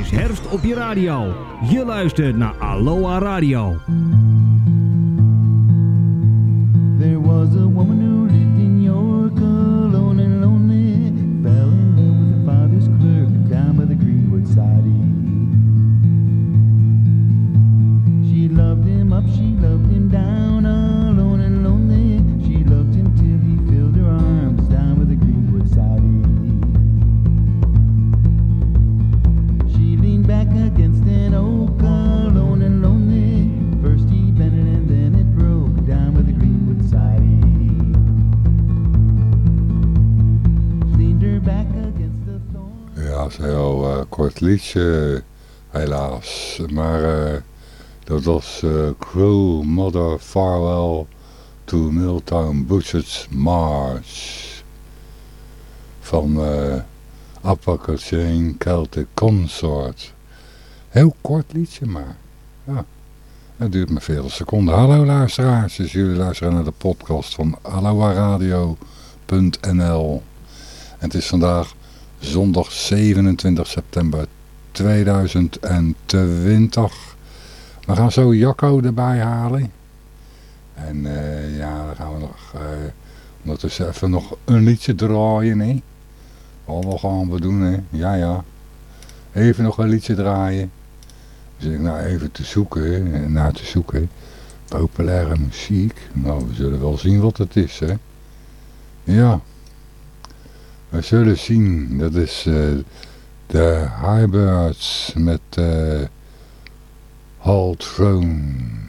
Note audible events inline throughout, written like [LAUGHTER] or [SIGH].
is herfst op je radio. Je luistert naar Aloha Radio. Liedje, helaas. Maar eh, dat was eh Cruel Mother Farewell to Milltown Butcher's March. Van eh Apocryphane Celtic Consort. Heel kort liedje, maar ja. Het duurt maar 40 seconden. Hallo luisteraars, dus jullie luisteren naar de podcast van aloaradio.nl. En het is vandaag zondag 27 september 2020. We gaan zo Jacco erbij halen. En eh, ja, dan gaan we nog eh ondertussen even nog een liedje draaien, hè. Wat gaan we doen, hè. Ja, ja. Even nog een liedje draaien. Dus ik nou even te zoeken. Naar te zoeken. Populaire muziek. Nou, we zullen wel zien wat het is, hè. Ja. We zullen zien. Dat is eh, de Highbirds met uh, Hall Throne.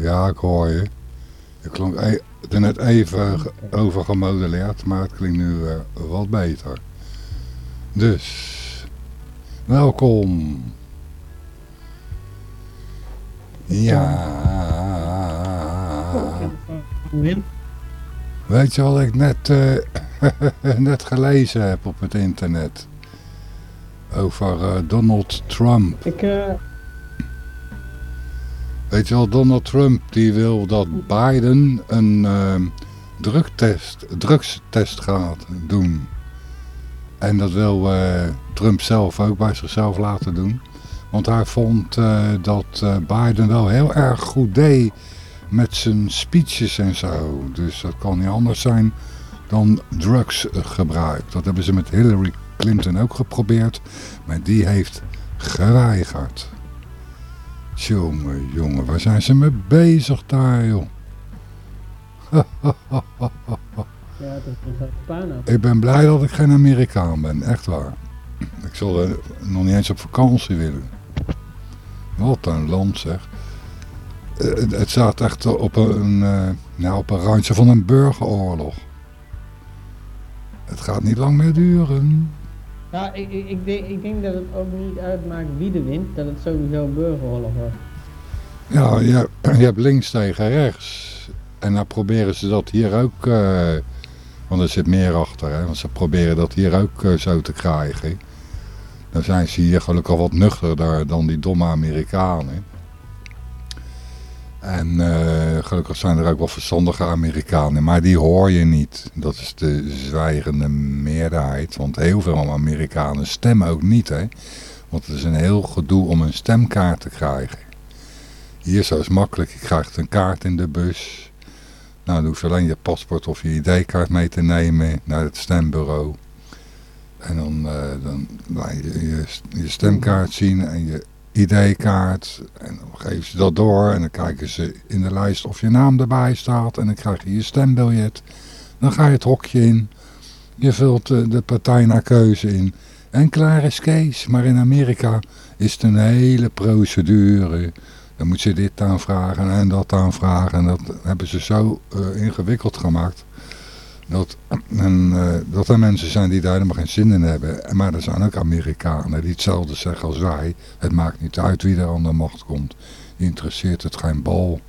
Ja, ik hoor je. Je klonk e er net even over gemodelleerd, maar het klinkt nu weer wat beter. Dus, welkom. Ja. Weet je wat ik net, eh, [LAUGHS] net gelezen heb op het internet? Over eh, Donald Trump. Ik, eh, Weet je wel, Donald Trump die wil dat Biden een drugtest, drugstest gaat doen. En dat wil eh, Trump zelf ook bij zichzelf laten doen. Want hij vond eh, dat eh, Biden wel heel erg goed deed met zijn speeches en zo. Dus dat kan niet anders zijn dan drugsgebruik. Dat hebben ze met Hillary Clinton ook geprobeerd. Maar die heeft geweigerd. Jongen, jongen, waar zijn ze mee bezig daar, joh? [LAUGHS] ja, het is. Ik ben blij dat ik geen Amerikaan ben, echt waar. Ik zal er nog niet eens op vakantie willen. Wat een land zeg. Eh, Het, het staat echt op een, eh, nou, op een randje van een burgeroorlog. Het gaat niet lang meer duren. Ja, ik, ik, ik, denk, ik denk dat het ook niet uitmaakt wie er wint, dat het sowieso burgeroorlog wordt. Ja, je, hebt- links tegen rechts. En dan proberen ze dat hier ook... eh, want er zit meer achter, hè. Want ze proberen dat hier ook eh, zo te krijgen. Dan zijn ze hier gelukkig wat nuchterder dan die domme Amerikanen. En eh, gelukkig zijn er ook wel verstandige Amerikanen. Maar die hoor je niet. Dat is de zwijgende meerderheid. Want heel veel Amerikanen stemmen ook niet, hè. Want het is een heel gedoe om een stemkaart te krijgen. Hier zo is makkelijk. Je krijgt een kaart in de bus. Nou, dan hoef je alleen je paspoort of je ID-kaart mee te nemen naar het stembureau. En dan, eh, dan laat je, je je stemkaart zien en je ID-kaart. En dan geven ze dat door en dan kijken ze in de lijst of je naam erbij staat. En dan krijg je je stembiljet. Dan ga je het hokje in. Je vult eh, de partij naar keuze in. En klaar is Kees. Maar in Amerika is het een hele procedure. Dan moet je dit aanvragen en dat aanvragen. En dat hebben ze zo eh, ingewikkeld gemaakt. Dat, en, eh, dat er mensen zijn die daar helemaal geen zin in hebben. En- Maar er zijn ook Amerikanen die hetzelfde zeggen als wij. Het maakt niet uit wie er aan de macht komt. Die interesseert het geen bal.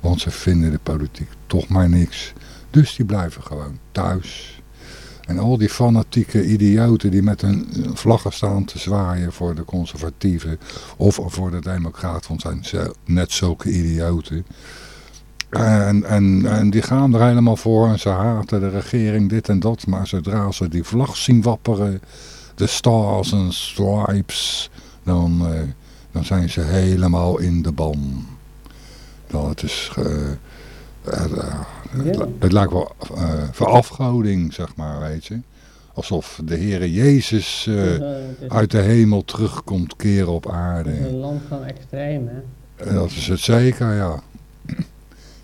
Want ze vinden de politiek toch maar niks. Dus die blijven gewoon thuis. En al die fanatieke idioten die met hun vlaggen staan te zwaaien voor de conservatieven of voor de democraten, want zijn net zulke idioten. En, en, en die gaan er helemaal voor en ze haten de regering, dit en dat. Maar zodra ze die vlag zien wapperen, de stars en stripes, dan, eh, dan zijn ze helemaal in de ban. Dan, het is... eh, eh, het, lijkt wel eh verafgoding, zeg maar, weet je. Alsof de Heere Jezus uit de hemel terugkomt keren op aarde. een land van extreem, hè. Dat is het zeker, ja.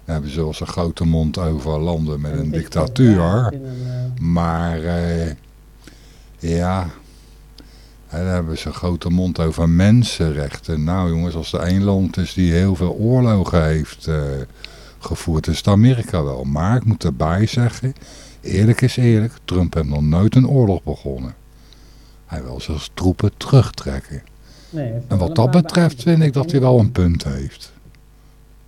Dan hebben ze wel zo'n grote mond over landen met een dictatuur. een, Maar eh, ja, dan hebben ze een grote mond over mensenrechten. Nou jongens, als er één land is die heel veel oorlogen heeft eh, gevoerd, is het Amerika wel. Maar ik moet erbij zeggen, eerlijk is eerlijk, Trump heeft nog nooit een oorlog begonnen. Hij wil zelfs troepen terugtrekken. nee, En wat een dat betreft vind ik dat hij wel een punt heeft.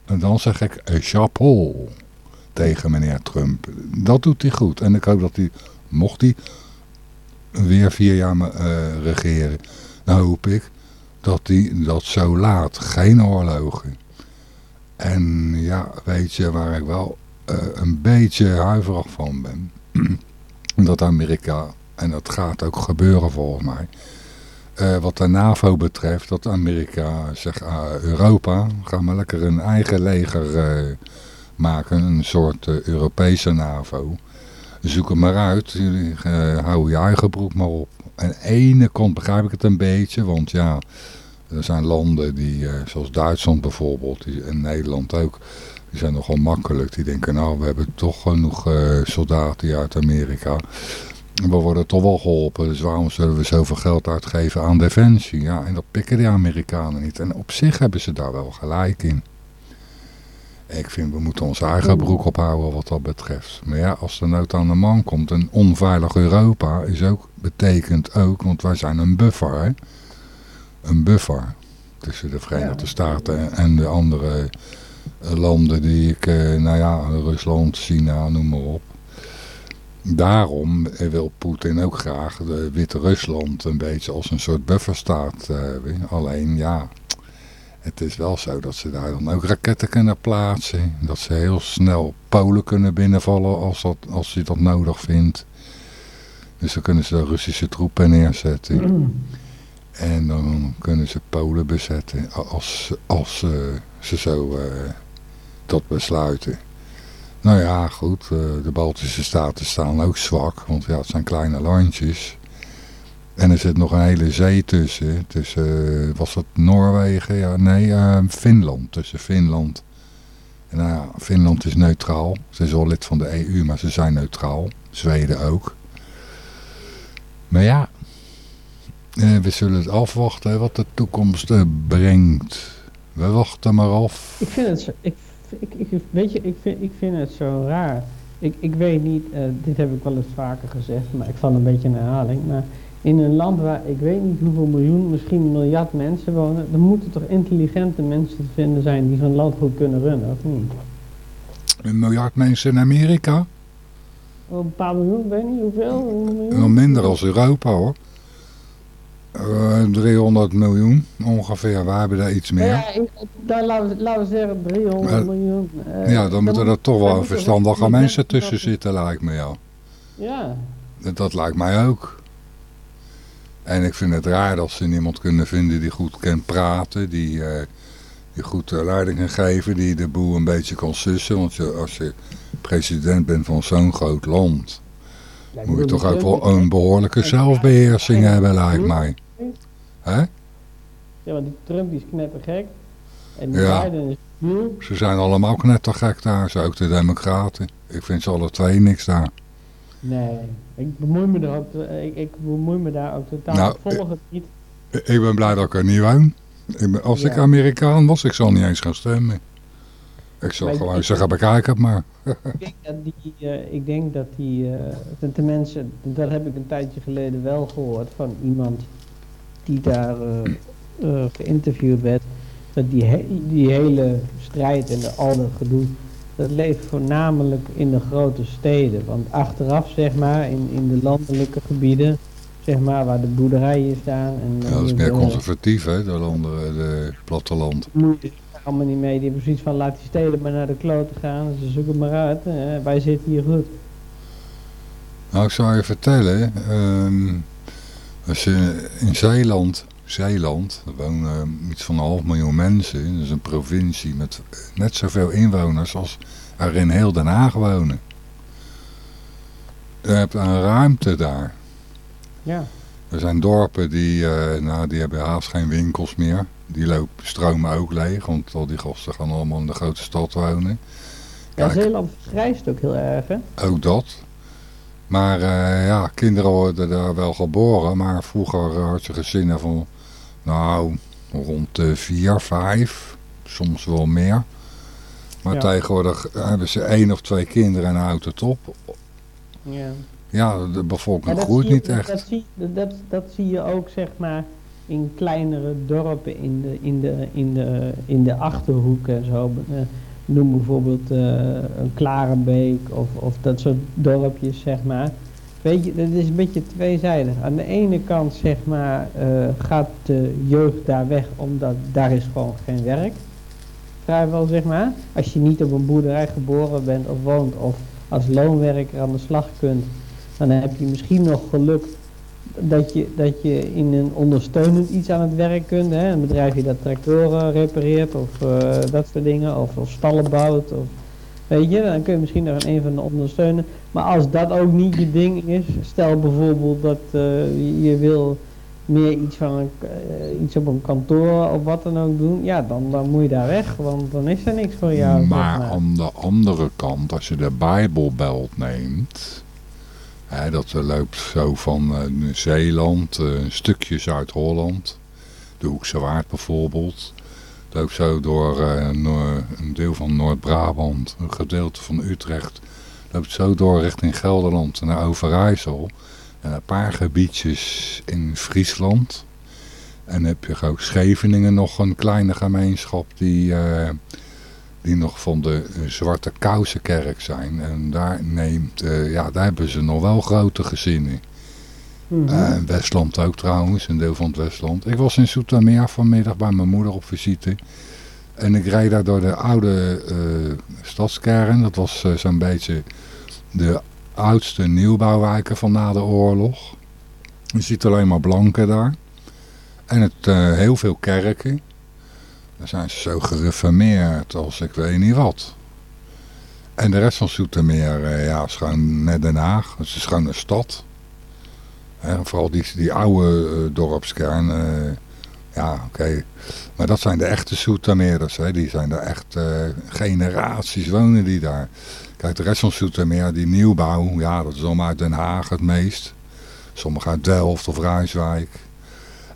En dan zeg ik eh, chapeau tegen meneer Trump. Dat doet hij goed. En ik hoop dat hij, mocht hij weer vier jaar eh, regeren, dan hoop ik dat hij dat zo laat. Geen oorlogen. En ja, weet je waar ik wel eh, een beetje huiverig van ben? [CLEARS THROAT] dat Amerika, en dat gaat ook gebeuren volgens mij, eh, wat de NAVO betreft, dat Amerika zegt, ah, Europa, ga maar lekker een eigen leger eh, maken, een soort eh, Europese NAVO. Zoek het maar uit, hou je eigen broek maar op. En ene kant begrijp ik het een beetje, want ja, er zijn landen die, zoals Duitsland bijvoorbeeld, en Nederland ook, die zijn nogal makkelijk. Die denken, nou, we hebben toch genoeg soldaten uit Amerika. We worden toch wel geholpen, dus waarom zullen we zoveel geld uitgeven aan defensie? Ja, en dat pikken de Amerikanen niet. En op zich hebben ze daar wel gelijk in. Ik vind, we moeten onze eigen broek ophouden wat dat betreft. Maar ja, als de nood aan de man komt, een onveilig Europa is ook, betekent ook, want wij zijn een buffer, hè? Een buffer tussen de Verenigde. Staten en de andere eh, landen die ik, eh, nou ja, Rusland, China, noem maar op. Daarom wil Poetin ook graag de Wit-Rusland een beetje als een soort bufferstaat eh. Alleen ja, het is wel zo dat ze daar dan ook raketten kunnen plaatsen. Dat ze heel snel Polen kunnen binnenvallen als, dat, als je dat nodig vindt. Dus dan kunnen ze de Russische troepen neerzetten. En dan kunnen ze Polen bezetten als, als eh, ze zo eh, dat besluiten. Nou ja, goed, eh, de Baltische Staten staan ook zwak, want ja, het zijn kleine landjes. En er zit nog een hele zee tussen, tussen, was dat Noorwegen? Ja, nee, eh, Finland, tussen Finland. En nou ja, Finland is neutraal. Ze is wel lid van de EU, maar ze zijn neutraal. Zweden ook. Maar ja, eh, we zullen het afwachten wat de toekomst brengt. We wachten maar af. Ik vind het ik, ik, weet je, ik vind, ik vind het zo raar. Ik, ik weet niet, eh, dit heb ik wel eens vaker gezegd, maar ik val een beetje in herhaling. Maar in een land waar ik weet niet hoeveel miljoen, misschien een miljard mensen wonen, dan moeten toch intelligente mensen te vinden zijn die zo'n land goed kunnen runnen, of niet? Een miljard mensen in Amerika? Een paar miljoen, weet niet hoeveel. Nog minder als Europa hoor. Eh, 300 miljoen ongeveer. Wij hebben daar iets meer. Ja, ik, dan laten we, we zeggen 300 Maar- miljoen. eh, Ja, dan moeten moet- er toch wel er verstandige mensen tussen zitten, lijkt me jou. Ja, Dat- Dat lijkt mij ook. En ik vind het raar dat ze niemand kunnen vinden die goed kan praten, die, eh, die goed eh, leiding kan geven, die de boel een beetje kan sussen. Want je, als je president bent van zo'n groot land, moet je toch ook wel een behoorlijke zelfbeheersing hebben, lijkt mij. Hè? Ja, want die Trump die is knettergek. En die Ja. Biden is cool. Ze zijn allemaal knettergek daar, zo ook de democraten. Ik vind ze alle twee niks daar. Nee, ik bemoei me, er ook, ik, ik bemoei me daar ook totaal. Nou, ik volg het niet. Ik ben blij dat ik er niet woon. Ik ben- als ik. Amerikaan was, ik zal niet eens gaan stemmen. Ik zal Maar gewoon ik- zeggen, bekijk het maar. [LAUGHS] Ik denk dat die, eh, ik denk dat die eh, mensen, dat heb ik een tijdje geleden wel gehoord van iemand die daar eh, eh, geïnterviewd werd. Dat die, he- die hele strijd en al dat gedoe, dat leeft voornamelijk in de grote steden. Want achteraf, zeg maar, in, in de landelijke gebieden, zeg maar, waar de boerderijen staan. En, Ja, dat is meer conservatief, hè, de, andere, de platteland. allemaal niet mee. Die hebben precies van laat die steden maar naar de klote gaan. Ze zoeken maar uit. Hè. Wij zitten hier goed. Nou, ik zou je vertellen, ehm, als je in Zeeland, Zeeland, er wonen iets van een half miljoen mensen. Dat is een provincie met net zoveel inwoners als er in heel Den Haag wonen. Je hebt een ruimte daar. Ja. Er zijn dorpen die, eh, nou, die hebben haast geen winkels meer. Die lopen, stromen ook leeg, want al die gasten gaan allemaal in de grote stad wonen. Ja. Zeeland vergrijst ook heel erg, hè? Ook dat. Maar eh, ja, kinderen worden daar wel geboren. Maar vroeger had je gezinnen van, nou, rond de vier, vijf. Soms wel meer. Maar Ja. tegenwoordig hebben ze één of twee kinderen en een houten top. Ja. Ja, de bevolking groeit je- niet echt. Dat zie, dat, dat zie je ook, zeg maar, in kleinere dorpen in de, in de, in de, in de Achterhoek en zo. Noem bijvoorbeeld eh, een Klarenbeek of, of dat soort dorpjes, zeg maar. Weet je, dat is een beetje tweezijdig. Aan de ene kant, zeg maar, eh, gaat de jeugd daar weg omdat daar is gewoon geen werk. Vrijwel, zeg maar. Als je niet op een boerderij geboren bent of woont of als loonwerker aan de slag kunt, dan heb je misschien nog geluk dat je, dat je in een ondersteunend iets aan het werk kunt. Hè? Een bedrijfje dat tractoren repareert of eh, dat soort dingen. Of, of stallen bouwt. Of, weet je, dan kun je misschien nog een van de ondersteunen. Maar als dat ook niet je ding is. Stel bijvoorbeeld dat eh, je, je wil meer iets, van een, eh, iets op een kantoor of wat dan ook doen. Ja, dan, dan moet je daar weg. Want dan is er niks voor jou. maar. aan de andere kant, als je de Bijbelbelt neemt, Dat eh, loopt zo van eh, Zeeland, eh, een stukje Zuid-Holland. De Hoekse Waard bijvoorbeeld. Loopt zo door een deel van Noord-Brabant, een gedeelte van Utrecht. Loopt zo door richting Gelderland naar Overijssel. En een paar gebiedjes in Friesland. En heb je ook Scheveningen nog een kleine gemeenschap die, die nog van de eh, Zwarte Kousenkerk zijn. En daar, neemt, eh, ja, daar hebben ze nog wel grote gezinnen. Mhm. Eh, Westland ook trouwens, een deel van het Westland. Ik was in Soetermeer vanmiddag bij mijn moeder op visite. En ik reed daar door de oude stadskern. Dat was zo'n beetje de oudste nieuwbouwwijken van na de oorlog. Je ziet alleen maar blanken daar. En het, heel veel kerken. Daar zijn ze zo gereformeerd als ik weet niet wat. En de rest van Soetermeer, eh, ja, is gewoon net Den Haag. Het is gewoon een stad. Vooral die, die oude eh, dorpskern. eh, ja, oké. Maar dat zijn de echte Soetermeerders. Hè. Die zijn daar echt generaties wonen die daar. Kijk, de rest van Soetermeer, die nieuwbouw, ja, dat is allemaal uit Den Haag het meest. Sommigen uit Delft of Rijswijk.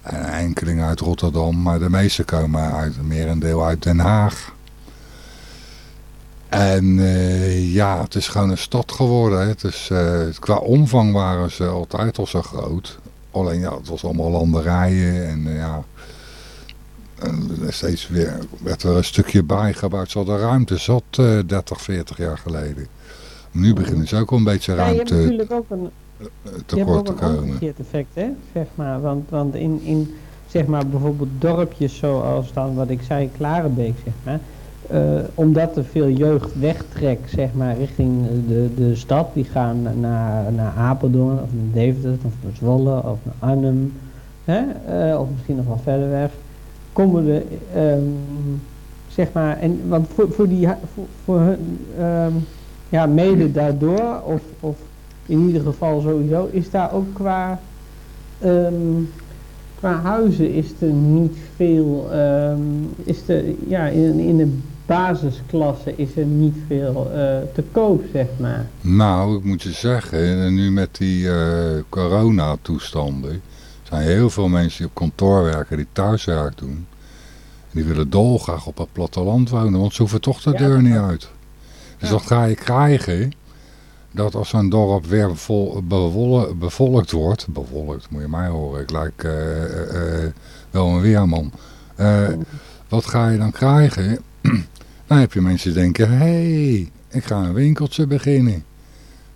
En enkeling uit Rotterdam. Maar de meeste komen uit, merendeel uit Den Haag. En eh, ja, het is gewoon een stad geworden. Hè. Het is, eh, qua omvang waren ze altijd al zo groot. Alleen ja, het was allemaal landerijen en eh, ja... En steeds weer werd er een stukje bijgebouwd. Ze hadden ruimte zat eh 30, 40 jaar geleden. Nu beginnen ze ook al een beetje Ja, je hebt ruimte natuurlijk ook een, eh, je hebt tekort ook een omgekeerd effect, hè? Zeg maar. Want, want in, in zeg maar bijvoorbeeld dorpjes zoals dan wat ik zei, Klarenbeek, zeg maar. eh, omdat er veel jeugd wegtrekt, zeg maar, richting de, de stad. Die gaan naar, naar Apeldoorn of naar Deventer of naar Zwolle of naar Arnhem. Hè? eh, of misschien nog wel verder weg. Komen de, ehm, zeg maar, en, want voor, voor die, voor, voor hun, ehm, ja, mede daardoor, of, of in ieder geval sowieso, is daar ook qua, ehm, qua huizen is er niet veel, ehm, is er, ja, in, in de basisklasse is er niet veel eh, te koop, zeg maar. Nou, ik moet je zeggen, en nu met die eh coronatoestanden... zijn heel veel mensen die op kantoor werken, die thuiswerk doen... die willen dolgraag op het platteland wonen, want ze hoeven toch de deur niet uit. Dus wat ga je krijgen? Dat als zo'n dorp weer bevolkt wordt... bevolkt, moet je mij horen, ik lijk eh, eh, eh, wel een weerman... Wat ga je dan krijgen? [CLEARS THROAT] dan heb je mensen die denken, hey, ik ga een winkeltje beginnen.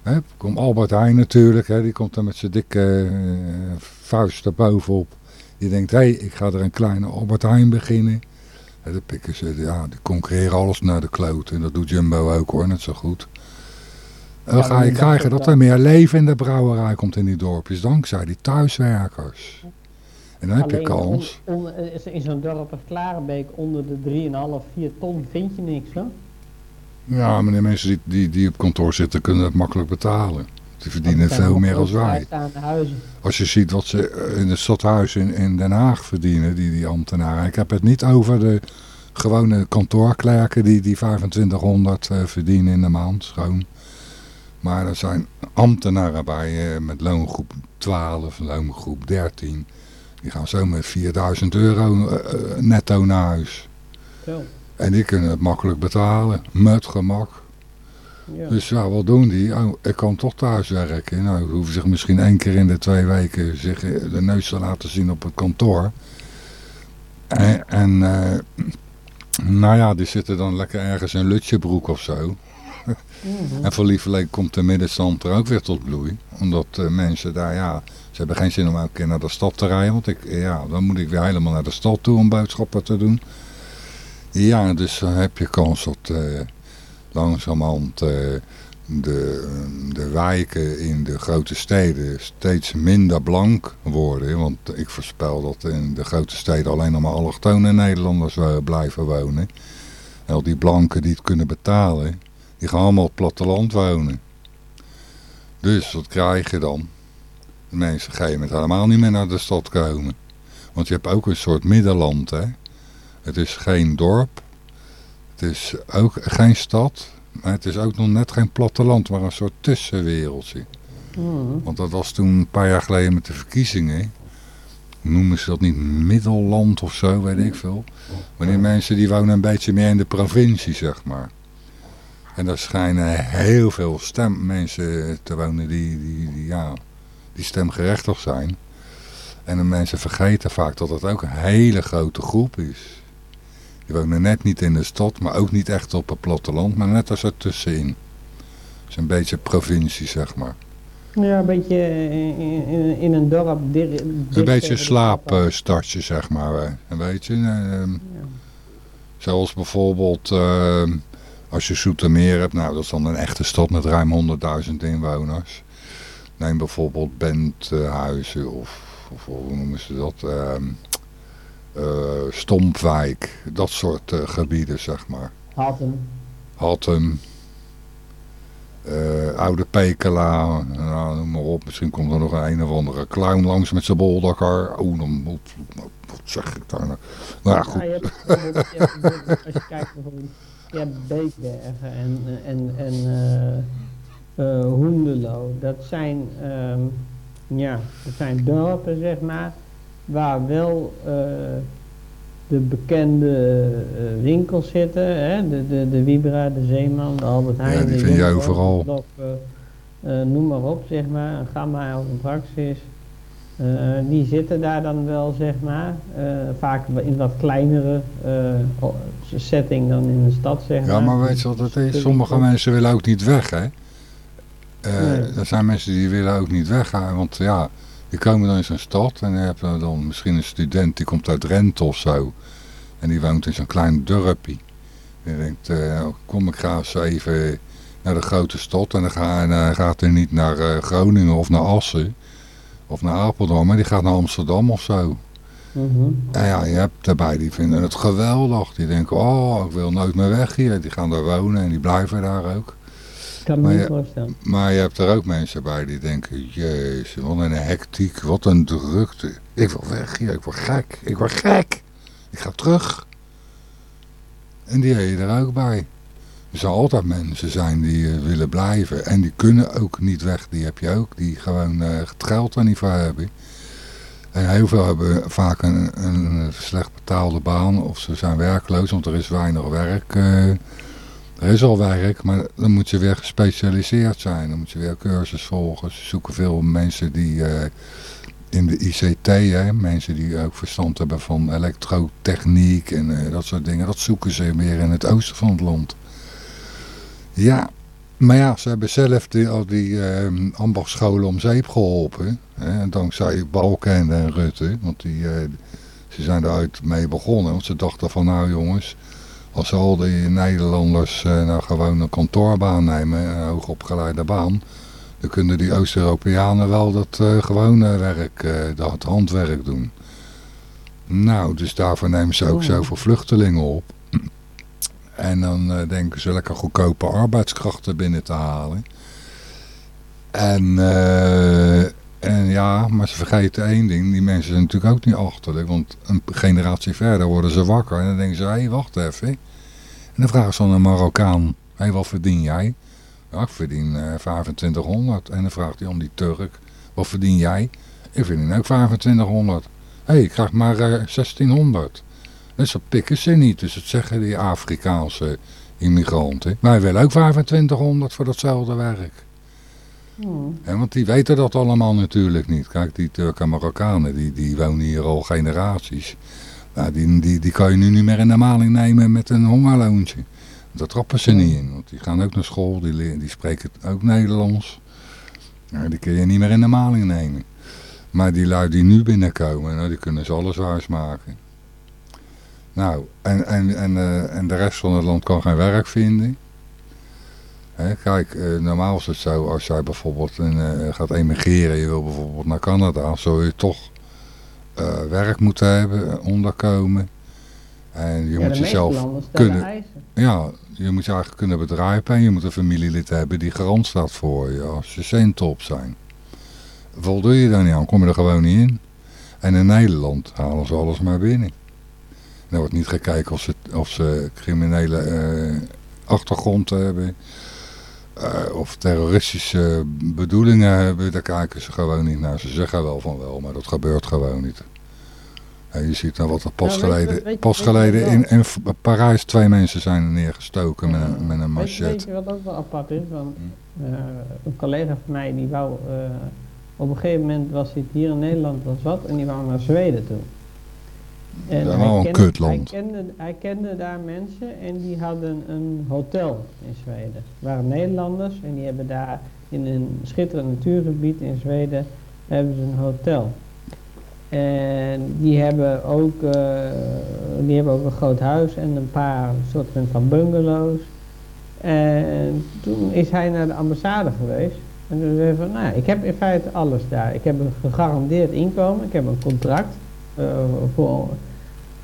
Hè, komt Albert Heijn natuurlijk, hè, die komt er met zijn dikke vuist erbovenop. Die denkt, hé, hey, ik ga er een kleine Albert Heijn beginnen. Hè, de pikken ze, ja, die concurreren alles naar de kloot. En dat doet Jumbo ook hoor, net zo goed. Dan Ja, ga je krijgen dat er meer leven in de brouwerij komt in die dorpjes, dankzij die thuiswerkers. En dan heb je kans. on- on- eh, in zo'n dorp als Klarenbeek onder de 3,5, 4 ton vind je niks, hoor. Ja, maar de mensen die, die, die op kantoor zitten kunnen het makkelijk betalen. Die verdienen veel meer als wij. Als je ziet wat ze eh, in het stadhuis in, in Den Haag verdienen, die, die ambtenaren. Ik heb het niet over de gewone kantoorklerken die, die 2500 eh, verdienen in de maand, schoon. Maar er zijn ambtenaren bij eh, met loongroep 12, loongroep 13. Die gaan zo met 4000 euro eh, eh, netto naar huis. Zo. En die kunnen het makkelijk betalen, met gemak. Ja. Dus ja, wat doen die? Oh, ik kan toch thuis werken. Nou, hoeven zich misschien één keer in de twee weken zich de neus te laten zien op het kantoor. En, en nou ja, die zitten dan lekker ergens in Lutjebroek of zo. En voor lieverlee komt de middenstand er ook weer tot bloei. Omdat eh, mensen daar, ja, ze hebben geen zin om elke keer naar de stad te rijden. Want ik, ja, dan moet ik weer helemaal naar de stad toe om boodschappen te doen. Ja, dus dan heb je kans dat eh, langzamerhand eh, de, de wijken in de grote steden steeds minder blank worden. Want ik voorspel dat in de grote steden alleen nog maar allochtone Nederlanders eh, blijven wonen. En al die blanken die het kunnen betalen, die gaan allemaal op het platteland wonen. Dus wat krijg je dan? De mensen een gegeven moment helemaal niet meer naar de stad komen. Want je hebt ook een soort middenland, hè. Het is geen dorp. Het is ook geen stad. Maar het is ook nog net geen platteland, maar een soort tussenwereldje. Mhm. Want dat was toen een paar jaar geleden met de verkiezingen. Noemen ze dat niet Middelland of zo, weet ik veel. Wanneer mensen die wonen een beetje meer in de provincie, zeg maar. En daar schijnen heel veel stem, mensen te wonen die, die, die, ja, die stemgerechtig zijn. En de mensen vergeten vaak dat het ook een hele grote groep is. Die wonen net niet in de stad, maar ook niet echt op het platteland, maar net als ertussenin. Het is een beetje provincie, zeg maar. Ja, een beetje in, in, in een dorp. dir- Een beetje slaapstartje, zeg maar. eh. Een beetje. ehm, Ja. zoals bijvoorbeeld ehm, als je Zoetermeer hebt. Nou, dat is dan een echte stad met ruim 100.000 inwoners. Neem bijvoorbeeld Benthuizen of, of hoe noemen ze dat? Ehm eh, Stompwijk. Dat soort eh, gebieden, zeg maar. Hattem. Hattem. eh, Oude Pekela, nou, noem maar op. Misschien komt er nog een, een of andere clown langs met zijn boldakkar. Oh, dan moet, wat zeg ik daar nou? Nou ja, goed. Ja, je hebt bijvoorbeeld- je hebt bijvoorbeeld- als je kijkt bijvoorbeeld, [LAUGHS] hebt Beekbergen en, en, en eh, eh, Hoenderloo. Dat zijn, ehm, ja, dat zijn dorpen, zeg maar, waar wel eh, de bekende winkels zitten. Hè? De, de, de Vibra, de Zeeman, de Albert Heijn. die de vind Jumbo, overal. noem maar op, zeg maar. Een Gamma of een Praxis. Die zitten daar dan wel, zeg maar. vaak in wat kleinere o- setting dan in de stad, zeg maar. Ja, maar weet je wat het is? Sommige mensen willen ook niet weg, hè? Eh, Nee. Er zijn mensen die willen ook niet weggaan, want ja, die komen dan in zo'n stad en dan heb je dan misschien een student die komt uit Drenthe of zo. En die woont in zo'n klein dorpje. En die denkt, eh, kom ik ga eens even naar de grote stad en dan ga, en, eh, gaat hij niet naar Groningen of naar Assen of naar Apeldoorn, maar die gaat naar Amsterdam of zo. En ja, je hebt daarbij, die vinden het geweldig. Die denken, oh, ik wil nooit meer weg hier. Die gaan daar wonen en die blijven daar ook. Ik kan me Maar niet ja, voorstellen. Maar je hebt er ook mensen bij die denken, jezus, wat een hectiek, wat een drukte. Ik wil weg hier, ik word gek, ik word gek. Ik ga terug. En die heb je er ook bij. Er zal altijd mensen zijn die eh, willen blijven. En die kunnen ook niet weg, die heb je ook. Die gewoon eh, het geld er niet voor hebben. En heel veel hebben vaak een, een slecht betaalde baan of ze zijn werkloos, want er is weinig werk. eh, er is al werk, maar dan moet je weer gespecialiseerd zijn. Dan moet je weer cursus volgen. Ze zoeken veel mensen die eh, in de ICT, hè, mensen die ook verstand hebben van elektrotechniek en eh, dat soort dingen. Dat zoeken ze meer in het oosten van het land. Ja, maar ja, ze hebben zelf die, al die eh, ambachtsscholen om zeep geholpen. Hè, dankzij Balkenende en Rutte. Want die, eh, ze zijn eruit mee begonnen. Want ze dachten van nou jongens, als al die Nederlanders eh, nou gewoon een kantoorbaan nemen, een hoogopgeleide baan, dan kunnen die Oost-Europeanen wel dat eh, gewone werk, dat handwerk doen. Nou, dus daarvoor nemen ze ook Oh. zoveel vluchtelingen op. En dan eh, denken ze lekker goedkope arbeidskrachten binnen te halen. En, eh, en ja, maar ze vergeten één ding. Die mensen zijn natuurlijk ook niet achterlijk. Want een generatie verder worden ze wakker. En dan denken ze, hé, hey, wacht even. En dan vragen ze aan een Marokkaan, hé, hey, wat verdien jij? Ja, ik verdien eh 2500. En dan vraagt hij om die Turk, wat verdien jij? Ik verdien ook 2500. Hé, hey, ik krijg maar eh, 1600. Dus dat pikken ze niet. Dus dat zeggen die Afrikaanse immigranten. Wij willen ook 2500 voor datzelfde werk. Hmm. Hè, want die weten dat allemaal natuurlijk niet. Kijk, die Turken en Marokkanen, die, die wonen hier al generaties. Nou, die, die, die kan je nu niet meer in de maling nemen met een hongerloontje. Daar trappen ze niet in. Want die gaan ook naar school, die, die spreken ook Nederlands. Nou, die kun je niet meer in de maling nemen. Maar die lui die nu binnenkomen, nou, die kunnen ze alles wijs maken. Nou, en, en, en, eh, en de rest van het land kan geen werk vinden. Hè, kijk, eh, normaal is het zo, als jij bijvoorbeeld eh, gaat emigreren, je wil bijvoorbeeld naar Canada, zul je toch werk moeten hebben, onderkomen. En je ja, moet jezelf kunnen, eisen. ja, je moet je eigenlijk kunnen bedrijven en je moet een familielid hebben die garant staat voor je als je centen op zijn. Voldoe je daar niet aan, kom je er gewoon niet in. En in Nederland halen ze alles maar binnen. Er wordt niet gekeken of ze, of ze criminele eh, achtergrond hebben. eh, of terroristische bedoelingen hebben, daar kijken ze gewoon niet naar. Ze zeggen wel van wel, maar dat gebeurt gewoon niet. En je ziet nou wat er pas Nou, geleden, pas in, in Parijs twee mensen zijn er neergestoken met, een- met een Weet, weet machete. je wat ook wel apart is? Want Hm. eh, een collega van mij die wou, op een gegeven moment was hij hier in Nederland was wat en die wou naar Zweden toe. En is hij kende-. Hij kende, hij kende daar mensen en die hadden een hotel in Zweden. Het waren Nederlanders en die hebben daar in een schitterend natuurgebied in Zweden hebben ze een hotel. En die hebben ook, eh, die hebben ook een groot huis en een paar soorten van bungalows. En toen is hij naar de ambassade geweest. En toen zei hij van, nou, ik heb in feite alles daar. Ik heb een gegarandeerd inkomen, ik heb een contract voor,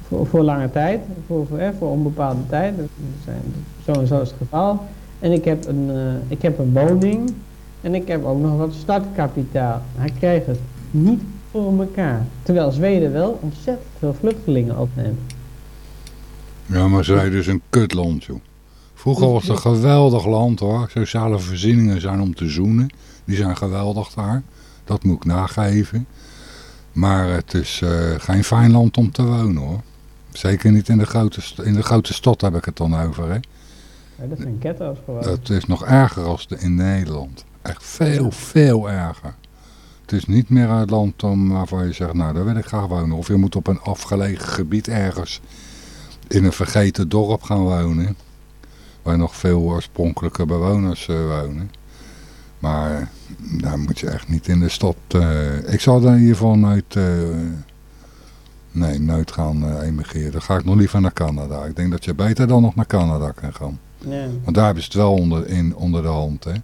voor, voor lange tijd, voor, voor, eh, voor onbepaalde tijd. Dat zijn, zo en zo is het geval. En ik heb, een, eh, ik heb een woning en ik heb ook nog wat startkapitaal. Hij kreeg het niet voor elkaar. Terwijl Zweden wel ontzettend veel vluchtelingen opneemt. Ja, maar Zweden is een kutland, joh. Vroeger was het een geweldig land, hoor. Sociale voorzieningen zijn om te zoenen. Die zijn geweldig daar. Dat moet ik nageven. Maar het is eh, geen fijn land om te wonen, hoor. Zeker niet in de grote, in de grote stad heb ik het dan over, hè. Ja, dat zijn ghetto's gewoon. Dat is nog erger als de, in Nederland. Echt veel, veel erger. Het is niet meer het land om, waarvan je zegt, nou daar wil ik graag wonen. Of je moet op een afgelegen gebied ergens in een vergeten dorp gaan wonen. Waar nog veel oorspronkelijke bewoners eh, wonen. Maar daar moet je echt niet in de stad. eh, ik zal daar in ieder geval nooit, eh, nee, nooit gaan eh, emigreren. Dan ga ik nog liever naar Canada. Ik denk dat je beter dan nog naar Canada kan gaan. Ja, Want daar hebben ze het wel onder, in, onder de hand. Hè. ja.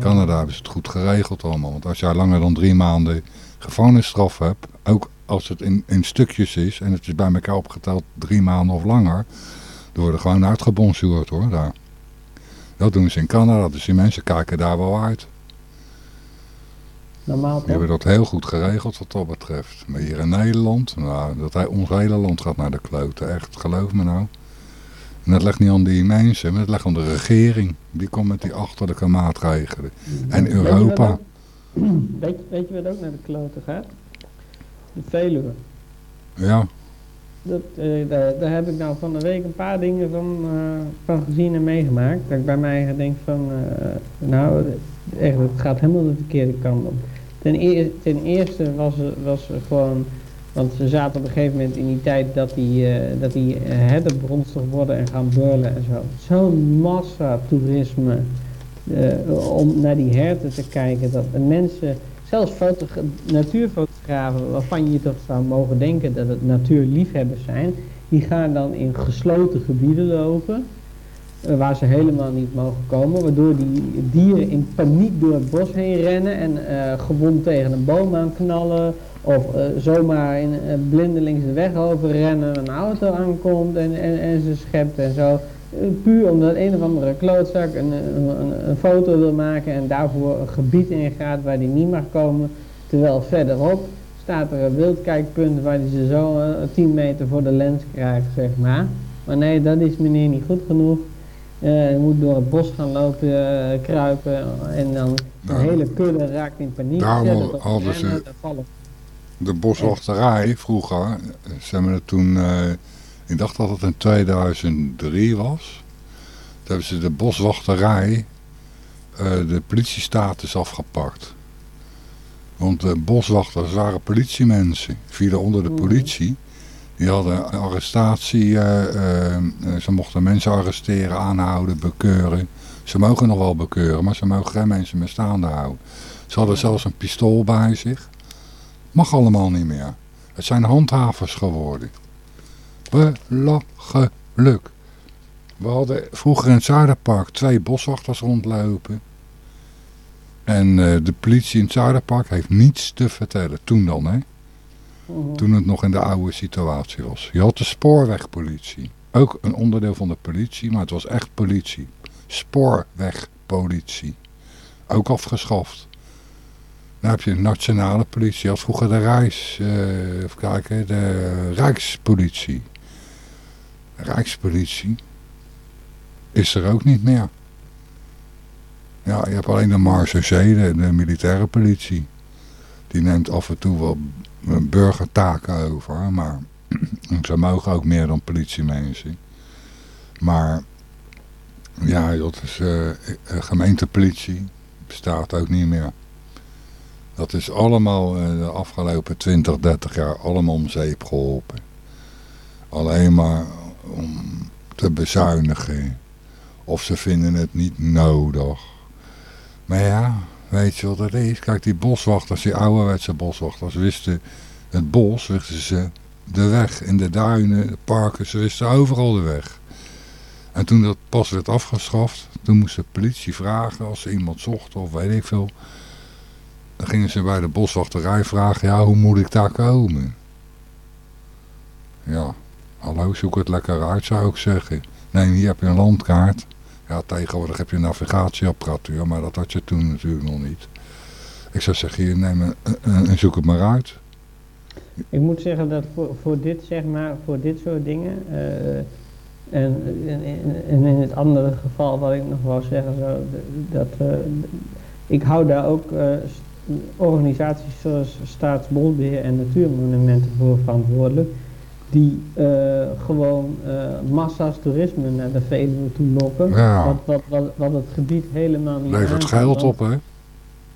Canada hebben ze het goed geregeld allemaal. Want als jij langer dan drie maanden gevangenisstraf hebt, ook als het in, in stukjes is en het is bij elkaar opgeteld drie maanden of langer, dan worden gewoon uitgebonjourd hoor daar. Dat doen ze in Canada, dus die mensen kijken daar wel uit. Normaal Die toch? hebben dat heel goed geregeld wat dat betreft. Maar hier in Nederland, nou, dat hij, ons hele land gaat naar de kloten, echt, geloof me nou. En dat ligt niet aan die mensen, maar dat ligt aan de regering. Die komt met die achterlijke maatregelen. En Weet je wat Europa. [CLEARS THROAT] Weet, weet je wat ook naar de kloten gaat? De Veluwe. Ja, Dat, eh, daar, daar heb ik nou van de week een paar dingen van, eh, van gezien en meegemaakt. Dat ik bij mij denk van, eh, nou, echt, het gaat helemaal de verkeerde kant op. Ten, eer- ten eerste was, was gewoon, want ze zaten op een gegeven moment in die tijd dat die, eh, dat die eh, herten bronstig worden en gaan burlen en zo. Zo'n massa toerisme eh, om naar die herten te kijken. Dat de mensen, zelfs fotogra- natuurfotografen, waarvan je toch zou mogen denken dat het natuurliefhebbers zijn, die gaan dan in gesloten gebieden lopen. Eh, waar ze helemaal niet mogen komen, waardoor die dieren in paniek door het bos heen rennen en eh, gewond tegen een boom aan knallen. Of eh, zomaar in, blindelings de weg over rennen, een auto aankomt en, en, en ze schept en zo. Puur omdat een of andere klootzak een, een, een, foto wil maken en daarvoor een gebied ingaat waar die niet mag komen. Terwijl verderop staat er een wildkijkpunt waar die ze zo eh, 10 meter voor de lens krijgt, zeg maar. Maar nee, dat is meneer niet goed genoeg. Eh, je moet door het bos gaan lopen, eh, kruipen en dan de Nou, hele kudde raakt in paniek. daarom hadden ze- de boswachterij vroeger, ze hebben het toen, eh, ik dacht dat het in 2003 was. Toen hebben ze de boswachterij eh, de politiestatus afgepakt. Want de boswachters waren politiemensen, vielen onder de Mhm. politie. Die hadden arrestatie, eh, eh, eh, ze mochten mensen arresteren, aanhouden, bekeuren. Ze mogen nog wel bekeuren, maar ze mogen geen mensen meer staande houden. Ze hadden zelfs een pistool bij zich. Mag allemaal niet meer. Het zijn handhavers geworden. Belachelijk. We hadden vroeger in het Zuiderpark twee boswachters rondlopen. En de politie in het Zuiderpark heeft niets te vertellen. Toen dan, hè. Toen het nog in de oude situatie was. Je had de spoorwegpolitie. Ook een onderdeel van de politie, maar het was echt politie. Spoorwegpolitie. Ook afgeschaft. Dan heb je de nationale politie. Je had vroeger de reis, eh, even kijken, de Rijkspolitie. Rijkspolitie is er ook niet meer. Ja, je hebt alleen de marechaussee, de militaire politie. Die neemt af en toe wel burgertaken over, maar [CLEARS THROAT] ze mogen ook meer dan politiemensen. Maar ja, dat is uh, gemeentepolitie, bestaat ook niet meer. Dat is allemaal uh, de afgelopen 20, 30 jaar allemaal om zeep geholpen. Alleen maar om te bezuinigen. Of ze vinden het niet nodig. Maar ja, weet je wat dat is? Kijk, die boswachters, die ouderwetse boswachters, wisten het bos, wisten ze de weg in de duinen, de parken, ze wisten overal de weg. En toen dat pas werd afgeschaft, toen moest de politie vragen als ze iemand zocht of weet ik veel. Dan gingen ze bij de boswachterij vragen, ja, hoe moet ik daar komen? Ja, hallo, zoek het lekker uit zou ik zeggen. Nee, hier heb je een landkaart. Ja, tegenwoordig heb je navigatieapparatuur, maar dat had je toen natuurlijk nog niet. Ik zou zeggen, hier neem en zoek het maar uit. Ik moet zeggen dat voor, dit, zeg maar, voor dit soort dingen... Uh, en, en, en, in het andere geval wat ik nog wou zeggen, zo, dat, uh, ik hou daar ook uh, organisaties zoals Staatsbosbeheer en Natuurmonumenten voor verantwoordelijk die uh, gewoon uh, massa's toerisme naar de Veluwe toe lokken. Ja. Wat, wat, wat, wat het gebied helemaal niet Levert geld op, hè?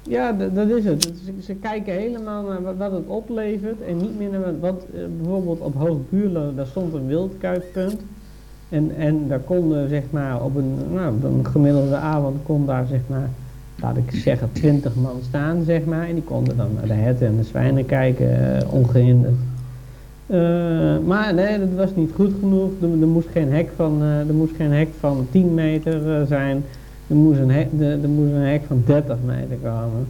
Ja, dat is het. Ze, ze, kijken helemaal naar wat, het oplevert en niet meer naar wat, wat uh, bijvoorbeeld op Hoogbuurlo, daar stond een wildkuippunt. En, en daar konden zeg maar op een, nou, op een gemiddelde avond kon daar zeg maar, laat ik zeggen, twintig man staan zeg maar. En die konden dan naar de herten en de zwijnen kijken, ongehinderd. Uh, maar nee, dat was niet goed genoeg. Er, moest, geen hek van, er moest geen hek van 10 meter uh, zijn. Er moest, een hek, er moest een hek van 30 meter komen.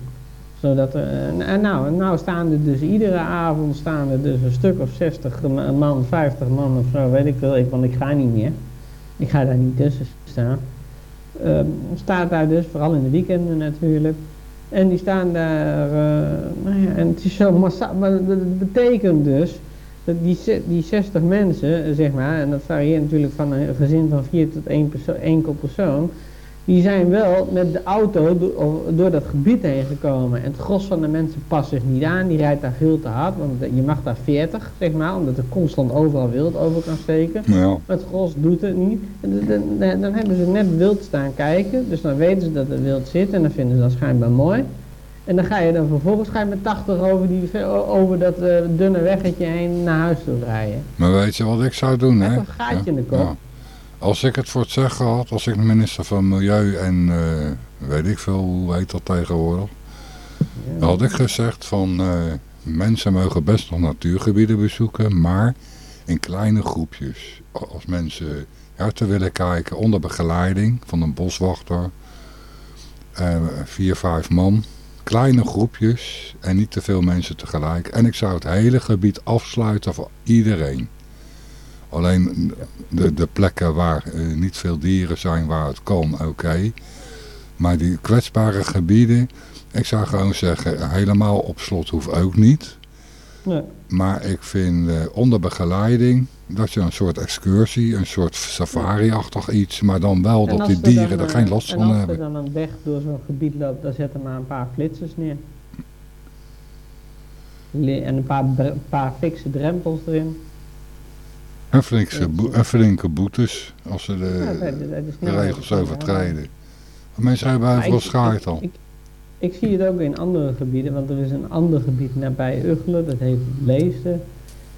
Zodat er, en nou, nou staan er dus iedere avond staan er dus een stuk of 60 man, 50 man of zo, weet ik veel. Ik, want ik ga niet meer. Ik ga daar niet tussen staan. staat daar dus, vooral in de weekenden natuurlijk. En die staan daar, nou ja, en het is zo massaal. Maar dat betekent dus die, die 60 mensen, zeg maar, en dat varieert natuurlijk van een gezin van 4 tot 1 perso enkel persoon, die zijn wel met de auto door, door, dat gebied heen gekomen. En het gros van de mensen past zich niet aan, die rijdt daar veel te hard, want je mag daar 40, zeg maar, omdat er constant overal wild over kan steken. Ja. Maar het gros doet het niet. En dan, dan hebben ze net wild staan kijken, dus dan weten ze dat er wild zit en dan vinden ze dat schijnbaar mooi. En dan ga je dan vervolgens ga je met 80 over, die, over dat uh, dunne weggetje heen naar huis toe rijden. Maar weet je wat ik zou doen, hè? een gaatje ja. in de kop. Ja. Als ik het voor het zeggen had, als ik de minister van Milieu en uh, weet ik veel, hoe heet dat tegenwoordig. Ja. Had ik gezegd van, uh, mensen mogen best nog natuurgebieden bezoeken, maar in kleine groepjes. Als mensen te willen kijken, onder begeleiding van een boswachter, vier, vijf man kleine groepjes en niet te veel mensen tegelijk. En ik zou het hele gebied afsluiten voor iedereen. Alleen de, de plekken waar uh, niet veel dieren zijn, waar het kan, oké. Maar die kwetsbare gebieden, ik zou gewoon zeggen, helemaal op slot hoeft ook niet. Nee. Maar ik vind uh, onder begeleiding, dat je een soort excursie, een soort safari-achtig iets, maar dan wel dat die dieren er geen last van hebben. En als er dan een weg door zo'n gebied loopt, dan zetten maar een paar flitsers neer. En een paar, paar fikse drempels erin. En flinke, en flinke boetes, als ze de, ja, dat, dat de regels overtreden. Mensen hebben overal schaart al. Ik, ik zie het ook in andere gebieden, want er is een ander gebied nabij Uggelen, dat heet Leefde.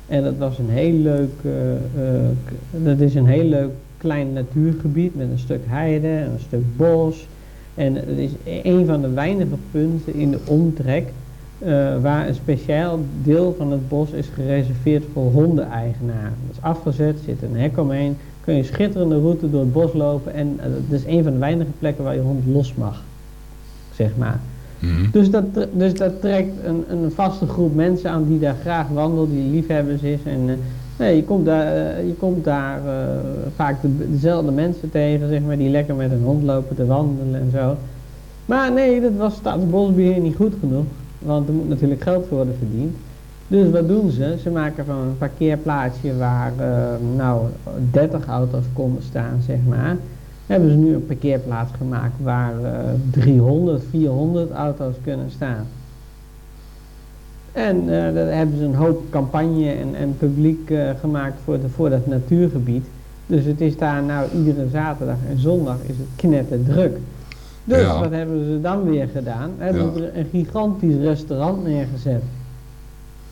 En dat was een heel leuk, uh, uh, dat is een heel leuk klein natuurgebied met een stuk heide en een stuk bos. En het is een van de weinige punten in de omtrek uh, waar een speciaal deel van het bos is gereserveerd voor hondeneigenaren. Dat is afgezet, zit een hek omheen, kun je schitterende route door het bos lopen en het is een van de weinige plekken waar je hond los mag, zeg maar. -hmm. dus, dat, dus dat trekt een, een vaste groep mensen aan die daar graag wandelt, die liefhebbers is. En uh, nee, je komt daar, uh, je komt daar uh, vaak de, dezelfde mensen tegen, zeg maar, die lekker met een hond lopen te wandelen en zo. Maar nee, dat was Staatsbosbeheer niet goed genoeg, want er moet natuurlijk geld worden verdiend. Dus wat doen ze? Ze maken van een parkeerplaatsje waar nou 30 auto's konden staan, zeg maar. Hebben ze nu een parkeerplaats gemaakt waar eh 300, 400 auto's kunnen staan. En eh, daar hebben ze een hoop campagne en, en publiek eh, gemaakt voor, de, voor dat natuurgebied. Dus het is daar nou iedere zaterdag en zondag is het knetterdruk. Dus Ja. wat hebben ze dan weer gedaan? Hebben Ja. ze er een gigantisch restaurant neergezet.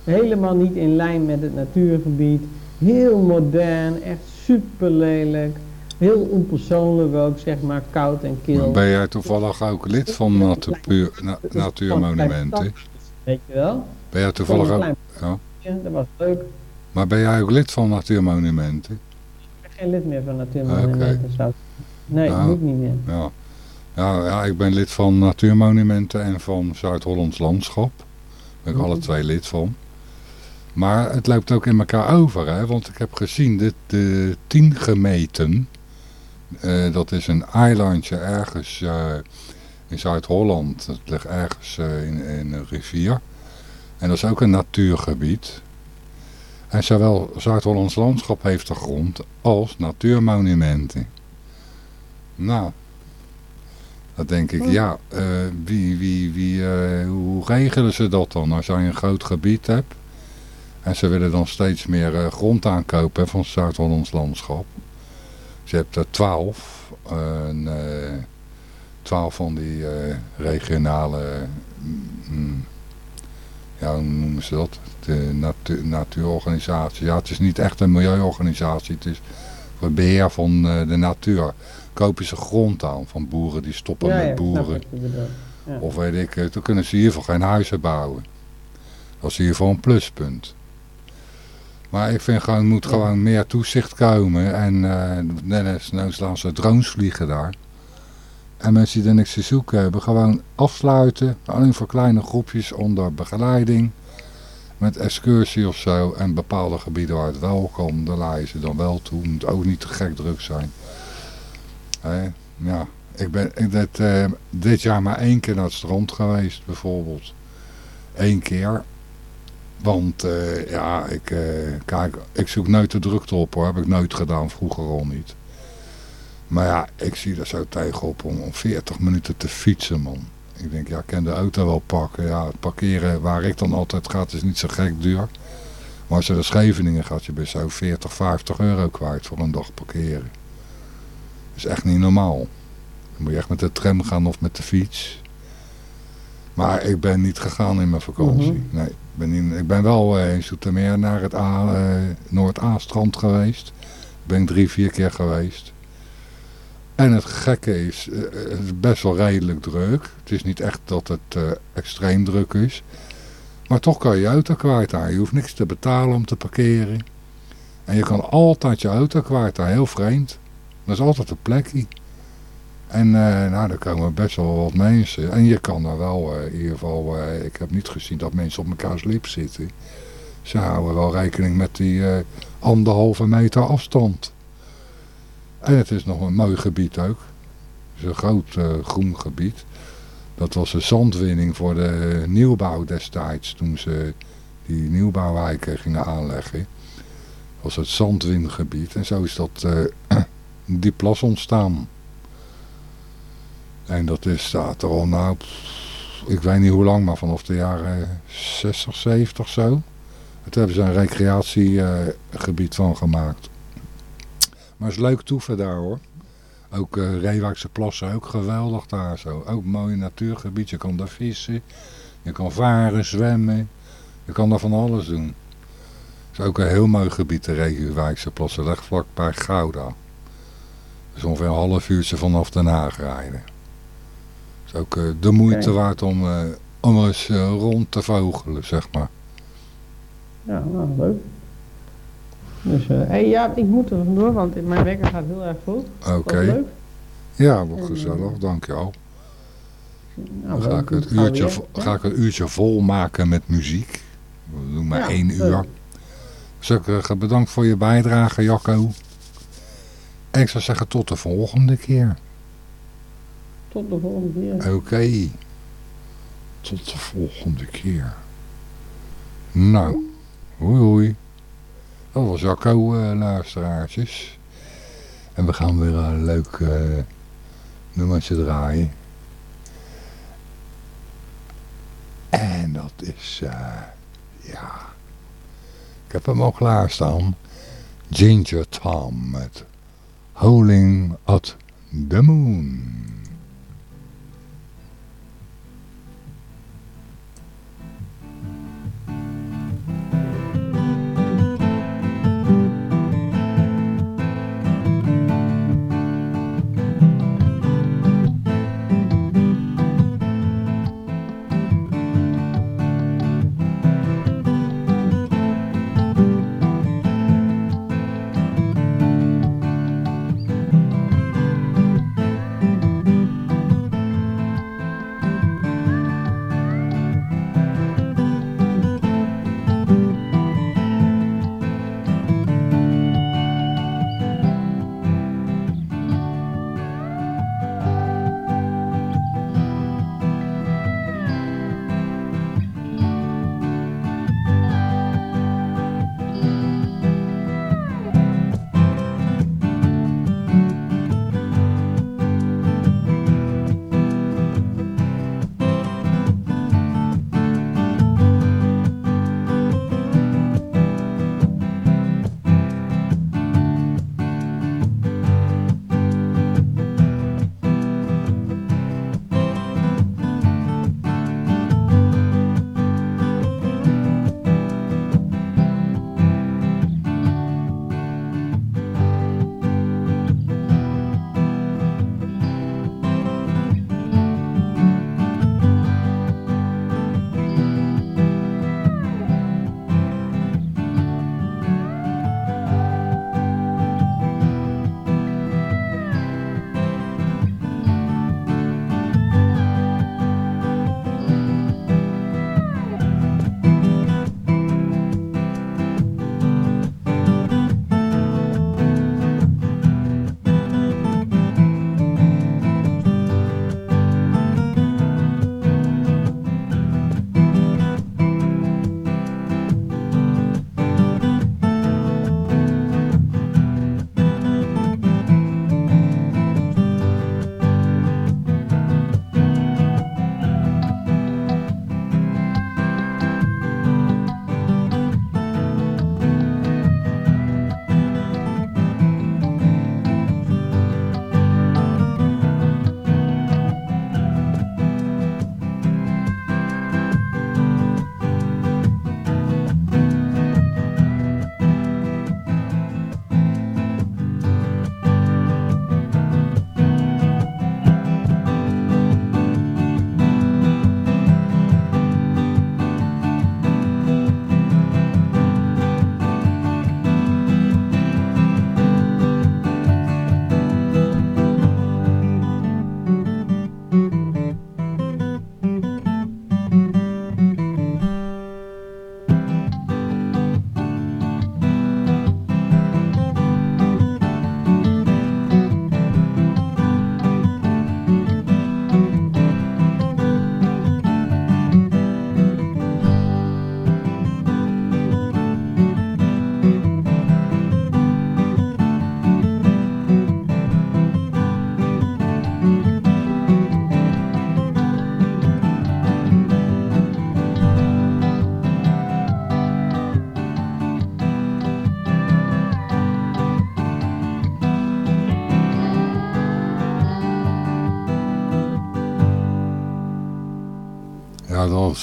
Helemaal niet in lijn met het natuurgebied. Heel modern, echt super lelijk. Heel onpersoonlijk ook, zeg maar, koud en kil. Ben jij toevallig ook lid van Natuur, na, Natuurmonumenten? Weet je wel? Ben jij toevallig ook... Ja. dat was leuk. Maar ben jij ook lid van Natuurmonumenten? Ik ben geen lid meer van Natuurmonumenten. Oké. zou- Nee, Nou. dat niet meer. Ja. Ja, ja, ik ben lid van Natuurmonumenten en van Zuid-Hollands Landschap. Daar ben ik alle Mhm. twee lid van. Maar het loopt ook in elkaar over, hè? want ik heb gezien dat de tien gemeten, eh, dat is een eilandje ergens eh, in Zuid-Holland, dat ligt ergens eh, in, in een rivier. En dat is ook een natuurgebied. En zowel Zuid-Hollands Landschap heeft de grond als natuurmonumenten. Nou, dan denk ik, ja, wie, wie, wie, hoe regelen ze dat dan als jij een groot gebied hebt? En ze willen dan steeds meer grond aankopen van Zuid-Hollands landschap. Je hebt er twaalf, en, eh, twaalf van die eh, regionale, mm, ja hoe noemen ze dat? De natu natuurorganisatie. Ja, het is niet echt een milieuorganisatie, het is voor het beheer van eh, de natuur. Kopen ze grond aan van boeren die stoppen ja, met ja, boeren. Ja. Of weet ik, dan kunnen ze hiervoor geen huizen bouwen. Dat is hiervoor een pluspunt. Maar ik vind gewoon, moet gewoon meer toezicht komen. En eh net als ze drones vliegen daar. En mensen die er niks te zoeken hebben, gewoon afsluiten. Alleen voor kleine groepjes onder begeleiding. Met excursie of zo. En bepaalde gebieden waar het wel kan, daar laaien ze dan wel toe. Moet ook niet te gek druk zijn. Ja, ik ben ik dit, eh, dit jaar maar één keer naar het strand geweest, bijvoorbeeld. Eén keer. Want eh, ja, ik, eh, kijk, ik zoek nooit de drukte op hoor. Heb ik nooit gedaan, vroeger al niet. Maar ja, ik zie er zo tegenop om, om 40 minuten te fietsen, man. Ik denk, ja, ik kan de auto wel pakken. Ja, het parkeren waar ik dan altijd ga, is niet zo gek duur. Maar als je naar Scheveningen gaat, je bent zo 40, 50 euro kwijt voor een dag parkeren. Dat is echt niet normaal. Dan moet je echt met de tram gaan of met de fiets. Maar ik ben niet gegaan in mijn vakantie. Mhm. Nee, ik ben wel eh, in Zoetermeer naar het eh, Noord-A-strand geweest. ben ik drie, vier keer geweest. En het gekke is, eh, het is best wel redelijk druk. Het is niet echt dat het eh, extreem druk is. Maar toch kan je je auto kwijt daar. Je hoeft niks te betalen om te parkeren. En je kan altijd je auto kwijt daar. Heel vreemd. Dat is altijd een plekje. En eh, nou, daar komen best wel wat mensen. En je kan er wel, eh, in ieder geval, eh, ik heb niet gezien dat mensen op elkaars lip zitten. Ze houden wel rekening met die anderhalve meter afstand. En het is nog een mooi gebied ook. Het is een groot groen gebied. Dat was de zandwinning voor de nieuwbouw destijds. Toen ze die nieuwbouwwijken gingen aanleggen. was het zandwingebied. En zo is dat, [CLEARS THROAT] die plas ontstaan. En dat is, staat er al nou, ik weet niet hoe lang, maar vanaf de jaren 60, 70 zo. Toen hebben ze een recreatiegebied van gemaakt. Maar het is leuk toeven daar hoor. Ook eh Reewijkse plassen, ook geweldig daar zo. Ook mooi natuurgebied, je kan daar vissen. Je kan varen, zwemmen. Je kan daar van alles doen. Het is ook een heel mooi gebied, de Reewijkse plassen. Dat ligt vlakbij Gouda. Is ongeveer een half uurtje vanaf Den Haag rijden. Het is ook eh, de moeite waard om, eh, om eens eh, rond te vogelen, zeg maar. Ja, nou, leuk. Dus, hey, ja, ik moet er vandoor, want mijn wekker gaat heel erg vroeg. Oké. Leuk. Ja, wat gezellig, dankjewel. Nou, Dan ga ik, het uurtje, weer, ga ik een uurtje vol maken met muziek. We doen maar Ja, één leuk. uur. Dus ik eh, bedankt voor je bijdrage, Jacco. En ik zou zeggen tot de volgende keer. Tot de volgende keer. Oké. Tot de volgende keer. Nou, hoi hoi. Dat was Jacco, eh, luisteraartjes. En we gaan weer een leuk uh, nummertje draaien. En dat is, uh, ja, ik heb hem al klaarstaan. Ginger Tom met Howling at the Moon.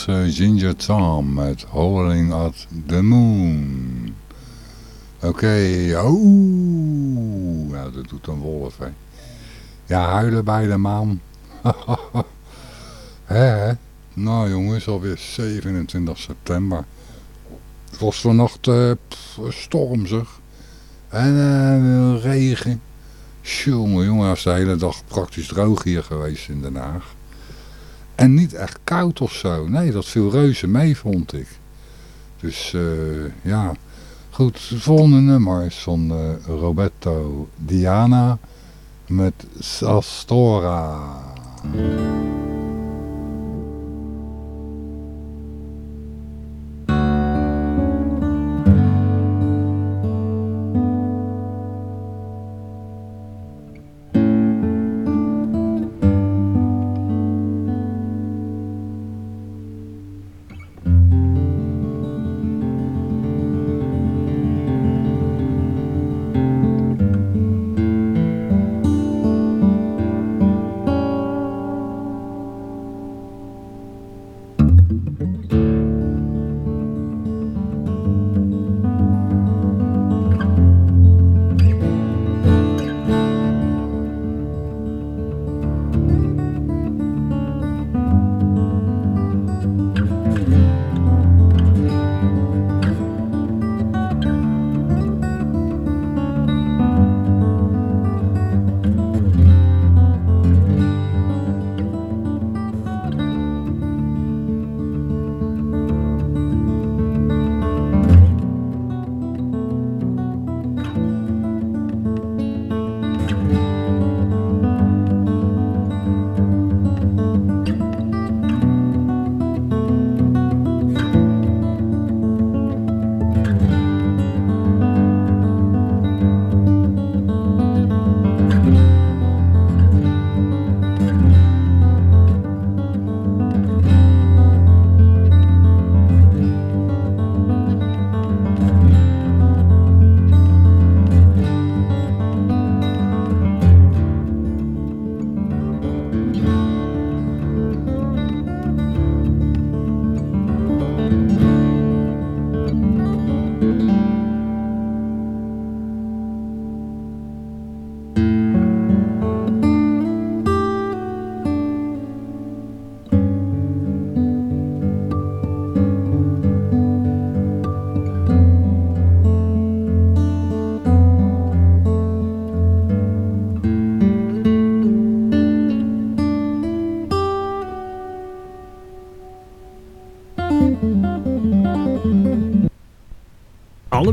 Uh, Ginger Tom met Howling at the Moon. Oké, okay. oeh. Nou, dat doet een wolf, hè. Ja, huilen bij de maan. [LAUGHS] hè, Nou jongens, alweer 27 september. Het was vannacht uh, stormzig. En uh, regen. Jongen, jongen, als de hele dag praktisch droog hier geweest in Den Haag. En niet echt koud of zo. Nee, dat viel reuze mee, vond ik. Dus uh, ja, goed. Het volgende nummer is van uh, Roberto Diana met Sastora.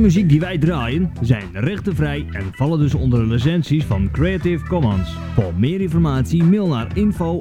Muziek die wij draaien zijn rechtenvrij en vallen dus onder de licenties van Creative Commons. Voor meer informatie mail naar info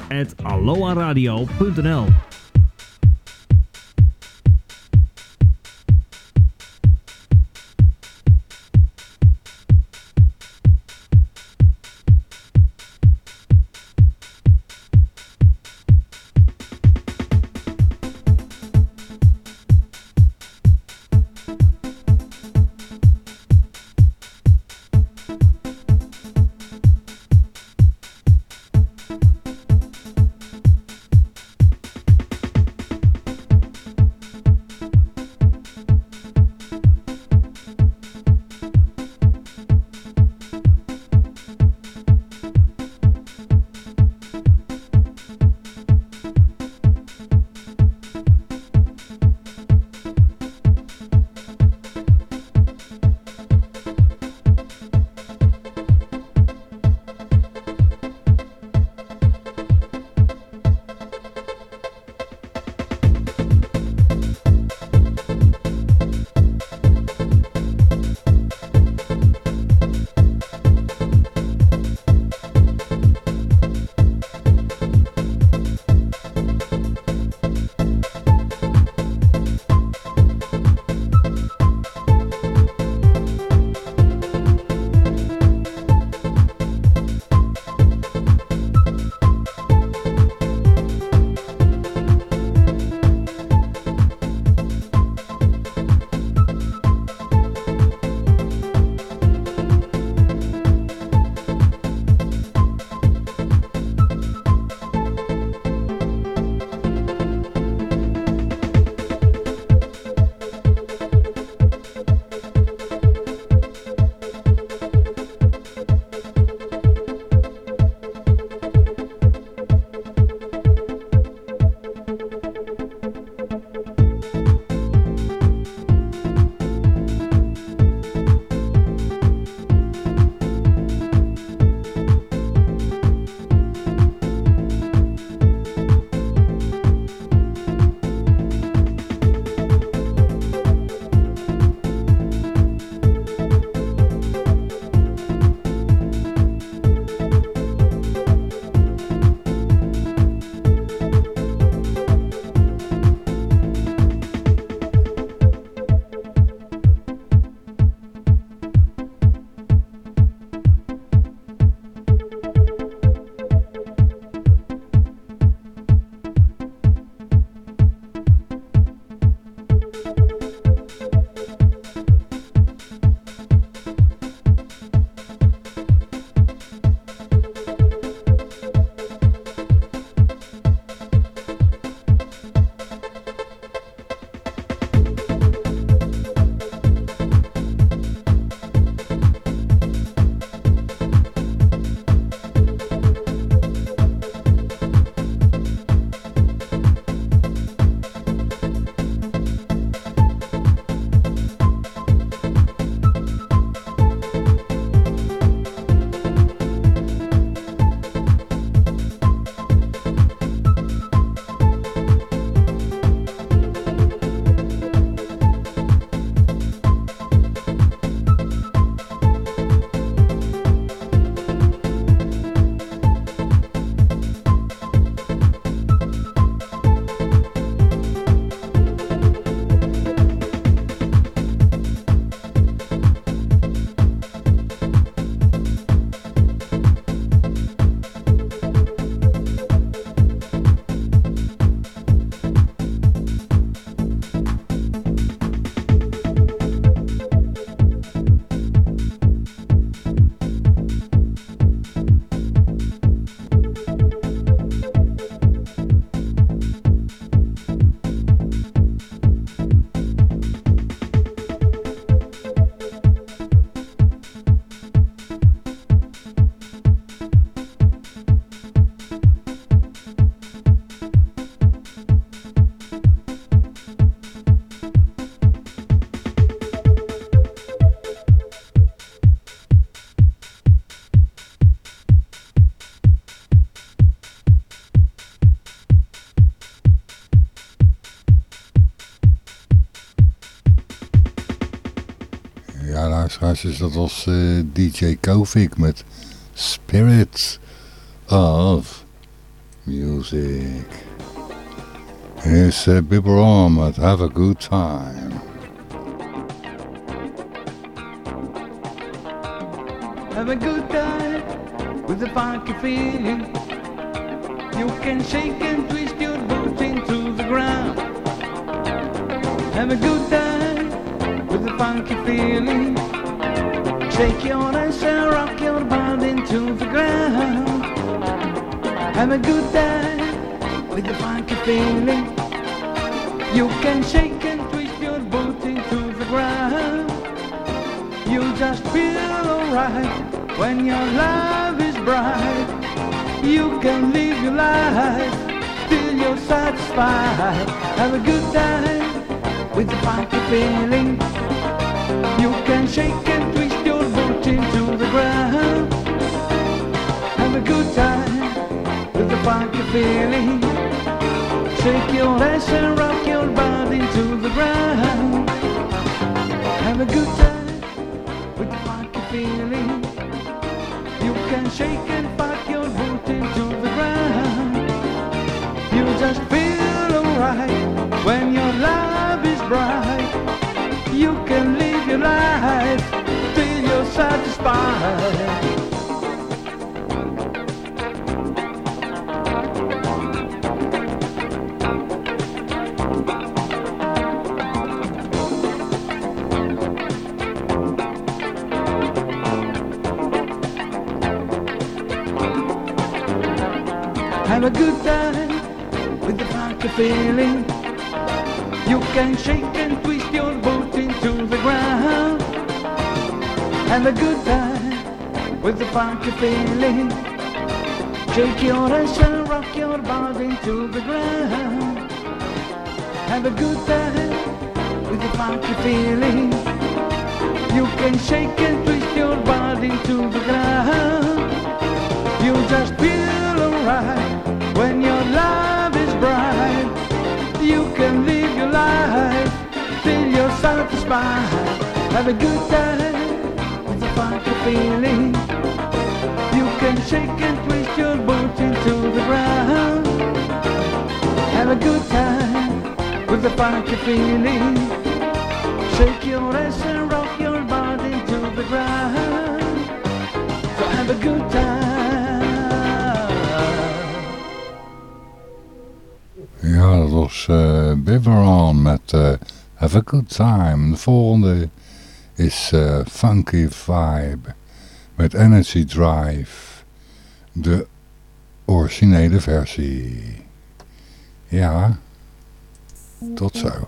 luisteraars, dat was eh, DJ Kovic met Spirit of Music. Here's uh, Bibber met Have a Good Time. Have a good time with a funky feeling. You can shake and twist your boots into the ground. Have a good time with a funky feeling. Shake your ass and rock your body into the ground. Have a good time with the funky feeling. You can shake and twist your boots into the ground. You just feel alright when your love is bright. You can live your life till you're satisfied. Have a good time with the funky feeling. You can shake and twist into the ground. Have a good time with a funky feeling. Shake your ass and rock your body to the ground. Have a good time with the funky feeling. You can shake and pop your boot into the ground. You just feel Have a good time with the funky feeling. You can shake and twist Have a good time with the funky feeling. Shake your ass and rock your body to the ground. Have a good time with the funky feeling. You can shake and twist your body to the ground. You just feel alright when your love is bright. You can live your life till you're satisfied. Have a good time feeling. You can shake and twist your boot into the ground. Have a good time with a funky feeling. Shake your ass and rock your body to the ground. Have a good time. Ja, dat was uh, Biberon met eh, Have a Good Time. De volgende is eh, Funky Vibe met Energy Drive, de originele versie. Ja, tot zo.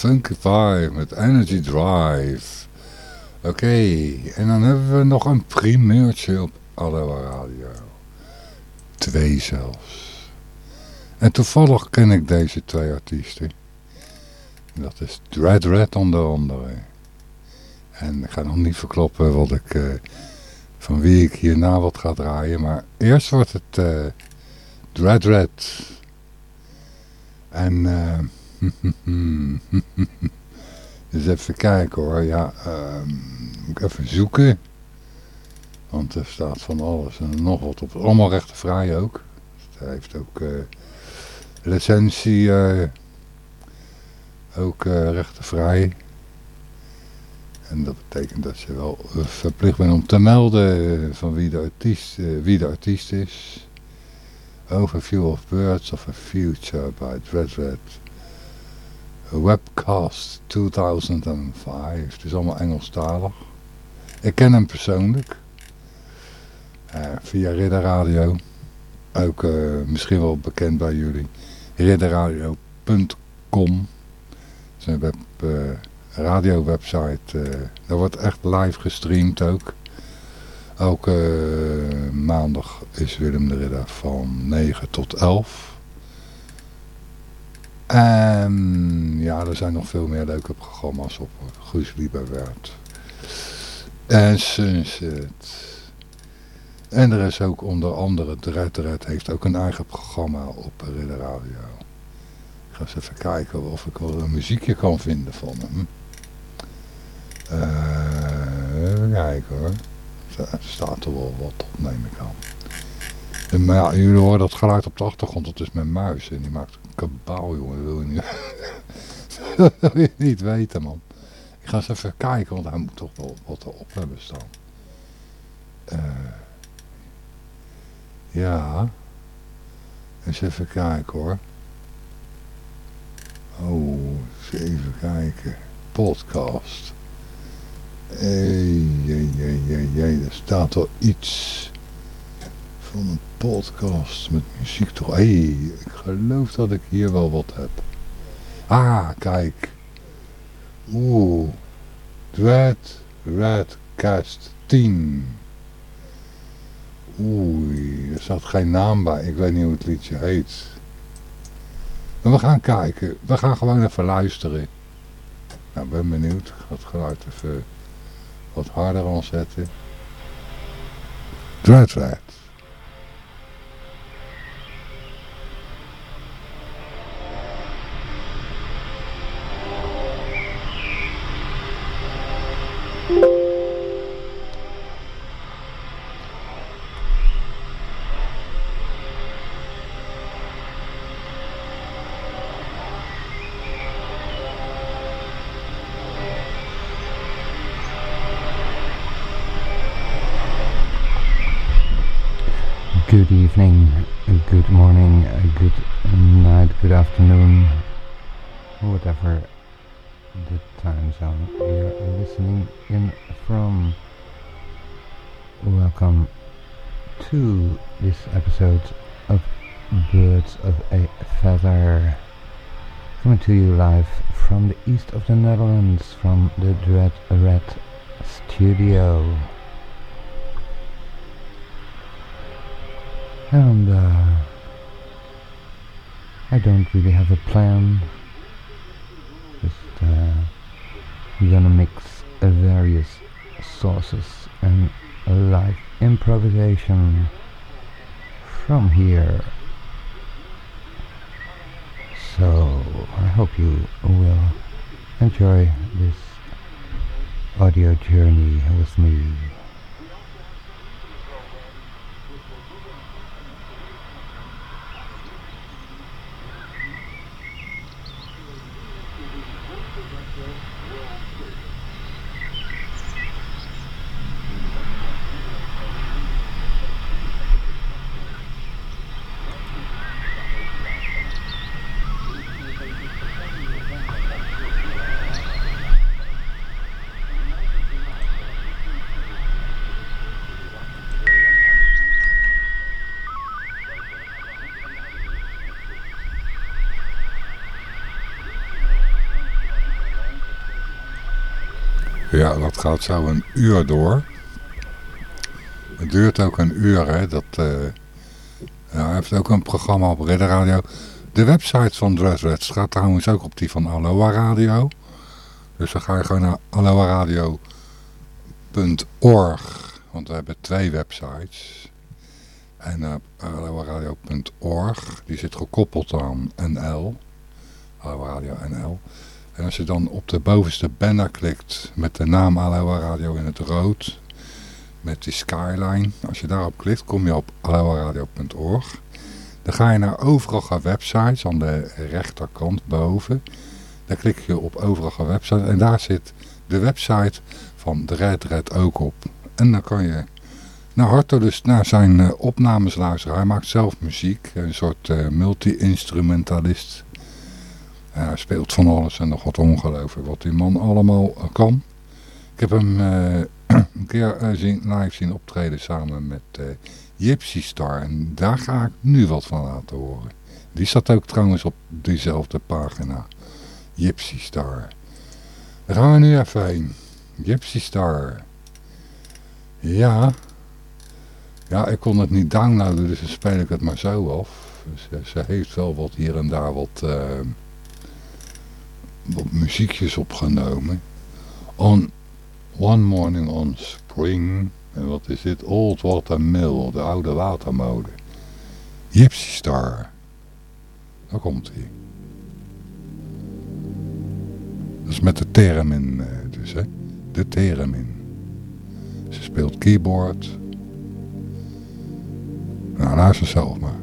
Funky Five met Energy Drive. Oké, en dan hebben we nog een primeurtje op Aloha Radio. Twee zelfs. En toevallig ken ik deze twee artiesten. Dat is Dread Red onder andere. En ik ga nog niet verkloppen wat ik, uh, van wie ik hierna wat ga draaien. Maar eerst wordt het uh, Dread Red. En... Uh, [LAUGHS] dus even kijken hoor. Ja, uh, moet ik even zoeken. Want er staat van alles en nog wat op. Allemaal rechtenvrij ook. Hij heeft ook uh, licentie. Uh, ook uh, rechtenvrij. En dat betekent dat je wel verplicht bent om te melden van wie de artiest, wie de artiest is. Overview of Birds of a Future by Red. Webcast 2005. Het is allemaal Engelstalig. Ik ken hem persoonlijk. Uh, via Ridder Radio. Ook uh, misschien wel bekend bij jullie. Ridderradio.com. Dat is een web, uh, radio website. daar wordt echt live gestreamd ook. Elke maandag is Willem de Ridder van 9 tot 11. En ja, er zijn nog veel meer leuke programma's op. Guus Lieberwert. En Sunset. En er is ook onder andere Dred heeft ook een eigen programma op Ridder Radio. Ik ga eens even kijken of ik wel een muziekje kan vinden van hem. Uh, kijken hoor. Er staat er wel wat op, neem ik aan. Maar ja, jullie horen dat geluid op de achtergrond, dat is mijn muis. En die maakt kabaal, jongen. Dat wil je niet, [LAUGHS] dat wil je niet weten, man. Ik ga eens even kijken, want hij moet toch wel wat erop hebben staan. Uh, ja. Eens even kijken, hoor. Oh, eens even kijken. Podcast. Hey, jee, jee, jee, jee. Er staat wel iets van een podcast met muziek toch. Hé, hey, ik geloof dat ik hier wel wat heb. Ah, kijk. Oeh. Dread Red Cast 10. Oei, er staat geen naam bij. Ik weet niet hoe het liedje heet. Maar we gaan kijken. We gaan gewoon even luisteren. Nou, ben benieuwd. Ik ga het geluid even wat harder aanzetten. Dread Red. Time you're listening in from. Welcome to this episode of Birds of a Feather. Coming to you live from the east of the Netherlands, from the Dread Red Studio. And uh, I don't really have a plan. Just uh, gonna mix various sauces and live improvisation from here. So I hope you will enjoy this audio journey with me. Gaat zo een uur door. Het duurt ook een uur, hè. Dat, eh, hij heeft ook een programma op Ridder Radio. De website van Dreadreds gaat trouwens ook op die van Aloha Radio. Dus dan ga je gewoon naar aloha-radio.org. Want we hebben twee websites. En uh, aloha-radio.org, die zit gekoppeld aan NL. Aloha Radio NL. En als je dan op de bovenste banner klikt met de naam Aloha Radio in het rood, met die skyline, als je daarop klikt kom je op aloha-radio.org. Dan ga je naar overige websites aan de rechterkant boven. Dan klik je op overige websites en daar zit de website van de ook op. En dan kan je naar harte dus naar zijn uh, opnames luisteren. Hij maakt zelf muziek, een soort uh, multi-instrumentalist. Uh, hij speelt van alles en nog wat ongelooflijk wat die man allemaal kan. Ik heb hem [CLEARS THROAT] een keer zien, live zien optreden samen met Gypsy Star. En daar ga ik nu wat van laten horen. Die staat ook trouwens op diezelfde pagina. Gypsy Star. Daar gaan we nu even heen. Gypsy Star. Ja. Ja, ik kon het niet downloaden, dus dan speel ik het maar zo af. Ze heeft wel wat hier en daar wat, uh, wat muziekjes opgenomen. On One Morning on Spring. En wat is dit? Old Water Mill, de oude watermolen. Gypsy Star. Daar komt hij. Dat is met de theremin dus, hè. De theremin. Ze speelt keyboard. Nou, luister zelf maar.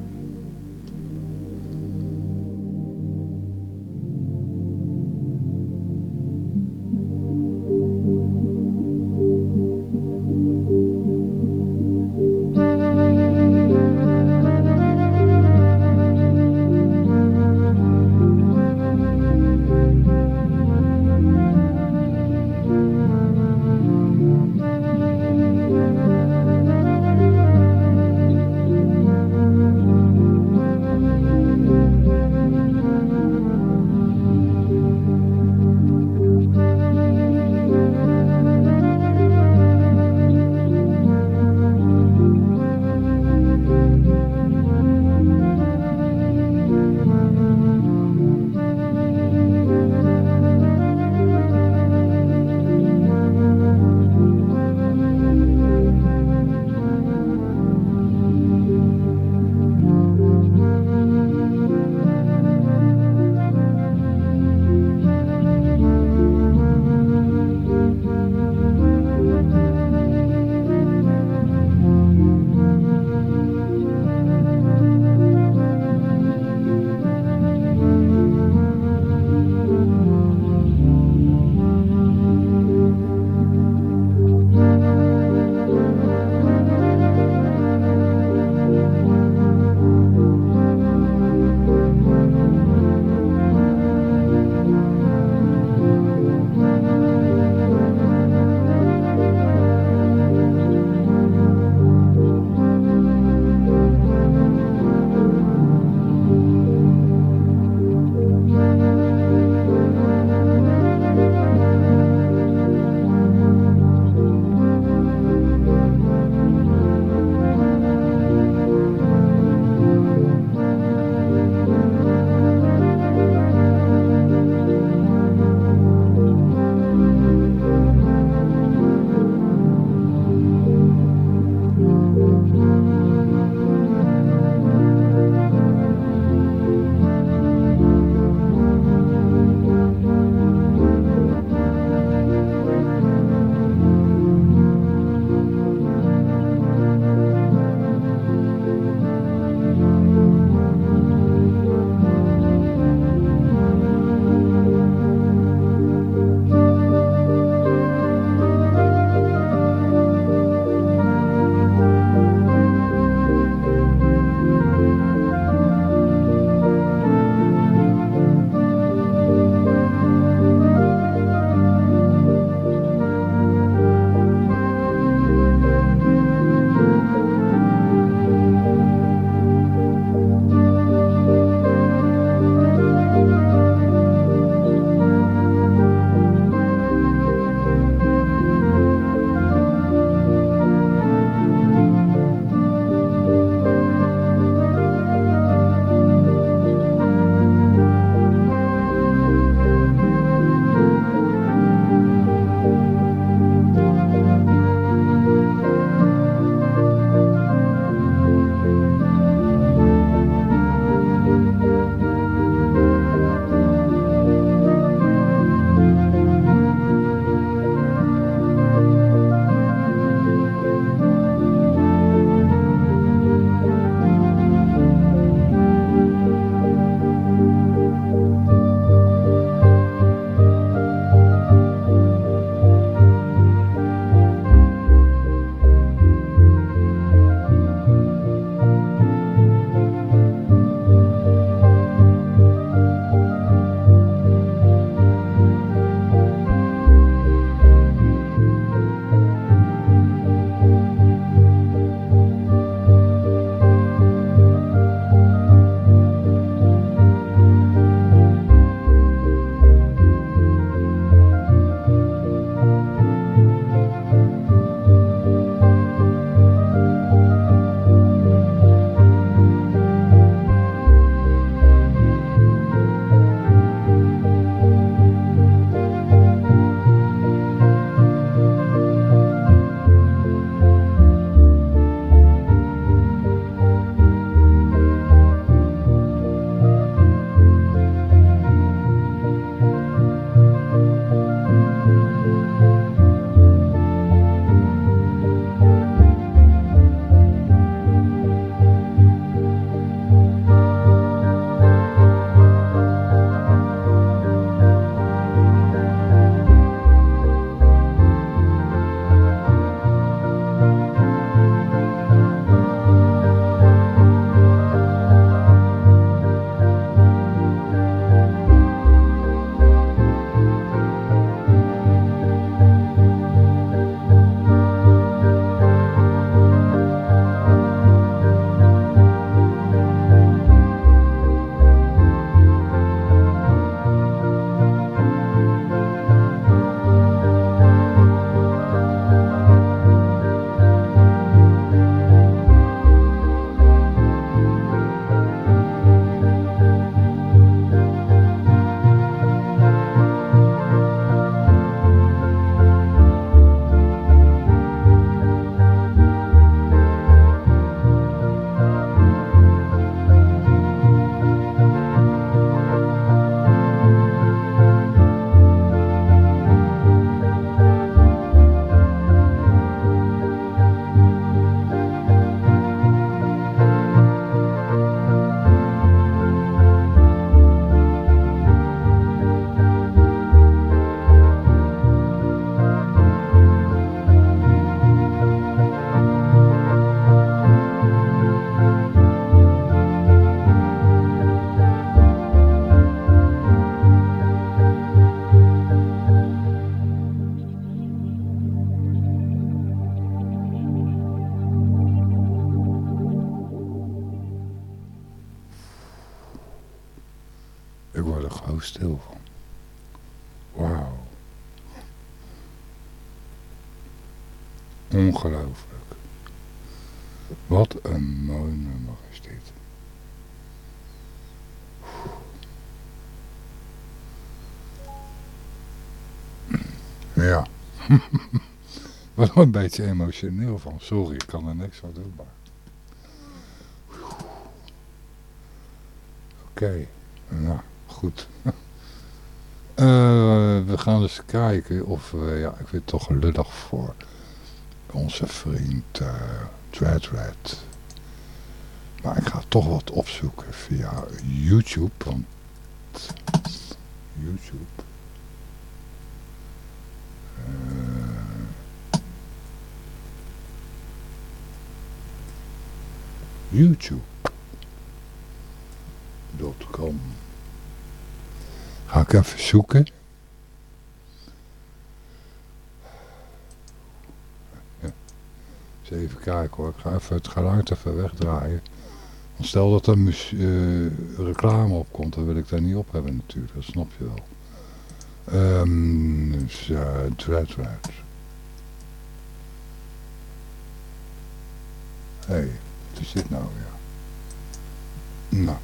Ongelooflijk. Wat een mooi nummer is dit. Ja. [LAUGHS] Wat een beetje emotioneel van. Sorry, ik kan er niks aan doen. Maar... Oké, nou goed. [LAUGHS] Eh, we gaan eens kijken of we, ja, ik het toch lullig voor onze vriend uh, Dread Red. Maar ik ga toch wat opzoeken via YouTube, want YouTube. Uh, YouTube.com Ga ik even zoeken. Even kijken hoor. Ik ga even het geluid even wegdraaien. Stel dat er uh, reclame opkomt, dan wil ik daar niet op hebben natuurlijk. Dat snap je wel. Um, dus, uh. Hé, hey, wat is dit nou weer? Nou.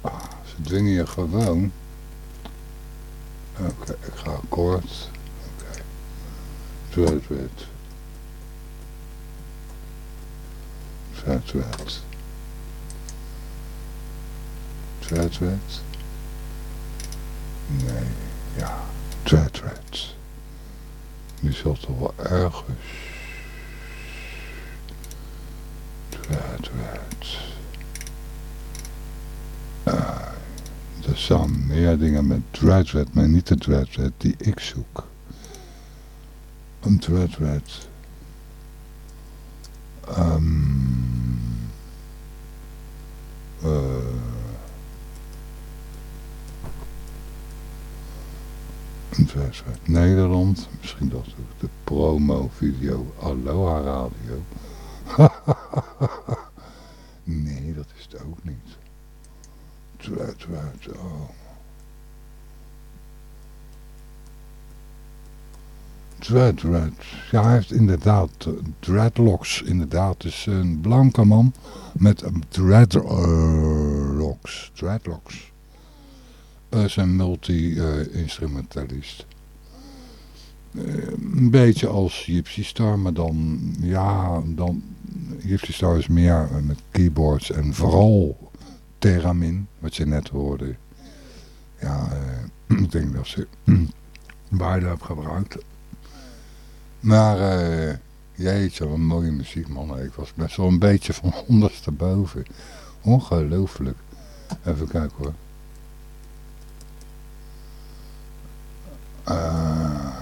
Ah, ze dwingen je gewoon. Oké, ik ga akkoord. Red. Dread Red. Nee, ja, Red. Die zat toch wel ergens. Red. Uh, er staan meer dingen met Dread Red, maar niet de Dread Red die ik zoek. Een Dread Red. Um, uh, vers uit Nederland. Misschien dat ook de promo-video Aloha Radio. [LAUGHS] nee, dat is het ook niet. Dread, dread, oh. Dread, dread. Ja, hij heeft inderdaad uh, dreadlocks. Inderdaad, is een blanke man met dreadlocks. Dreadlocks. Hij is een multi-instrumentalist. Uh, een beetje als Gypsy Star, maar dan, ja, dan, Gypsy Star is meer met keyboards en vooral Theramin, wat je net hoorde. Ja, [CLEARS THROAT] ik denk dat ze [CLEARS THROAT] beide hebben gebruikt. Maar, uh, jeetje, wat mooie muziek, man. Ik was best wel een beetje van [LAUGHS] ondersteboven. Ongelooflijk. Even kijken hoor. Uh,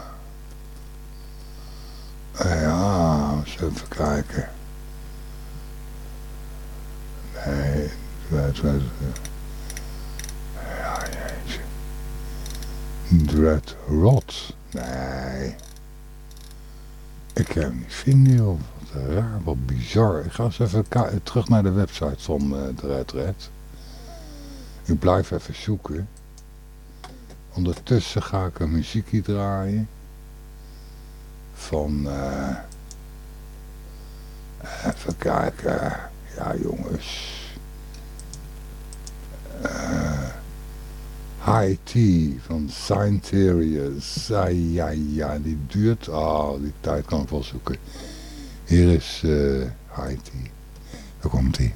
ja, eens even kijken. Nee, het was... Ja, jeetje. Dread Rot. Nee. Ik heb hem niet vinden. Wat raar, wat bizar. Ik ga eens even terug naar de website van uh, Dread Red. Ik blijf even zoeken. Ondertussen ga ik een muziekje draaien. Van... Uh, even kijken. Ja jongens. Uh, High Tea van Scienterius. Ja, ja, die duurt... Oh, die tijd kan ik. Hier is uh, High Tea. Daar komt hij.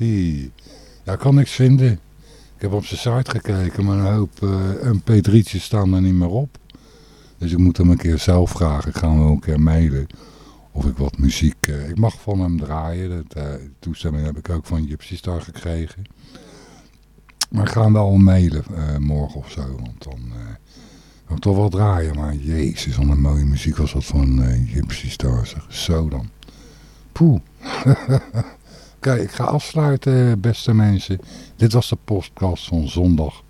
Eh. Ja, ik kan niks vinden. Ik heb op zijn site gekeken, maar een hoop eh mp3'tjes staan er niet meer op. Dus ik moet hem een keer zelf vragen. Ik ga hem wel een keer mailen. Of ik wat muziek... eh, ik mag van hem draaien. Dat, eh, toestemming heb ik ook van Gypsy Star gekregen. Maar ik ga hem wel mailen eh, morgen of zo. Want dan... eh, ik toch wel draaien, maar jezus, wat een mooie muziek was dat van eh Gypsy Star. Zo dan. Poeh. [LAUGHS] Oké, ik ga afsluiten, beste mensen. Dit was de podcast van zondag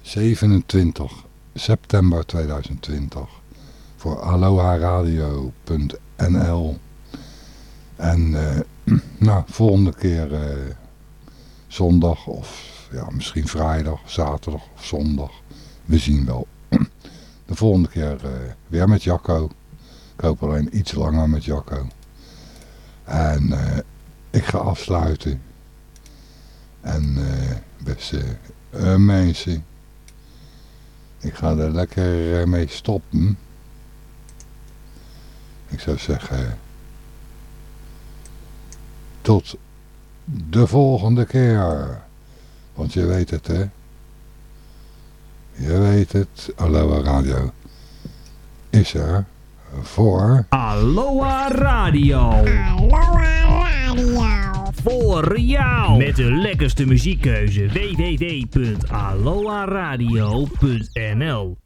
27 september 2020 voor aloharadio.nl En eh, [CLEARS THROAT] nou, volgende keer eh, zondag of ja, misschien vrijdag, zaterdag of zondag. We zien wel. [CLEARS THROAT] De volgende keer eh, weer met Jacco. Ik hoop alleen iets langer met Jacco. En ik ga afsluiten. En eh, beste eh, mensen. Ik ga er lekker eh, mee stoppen. Ik zou zeggen. Tot de volgende keer. Want je weet het hè. Je weet het. Aloha Radio is er voor... Aloha Radio. Aloha Radio. Voor jou. Met de lekkerste muziekkeuze. www.aloharadio.nl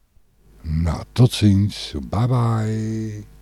Nou, tot ziens. Bye bye.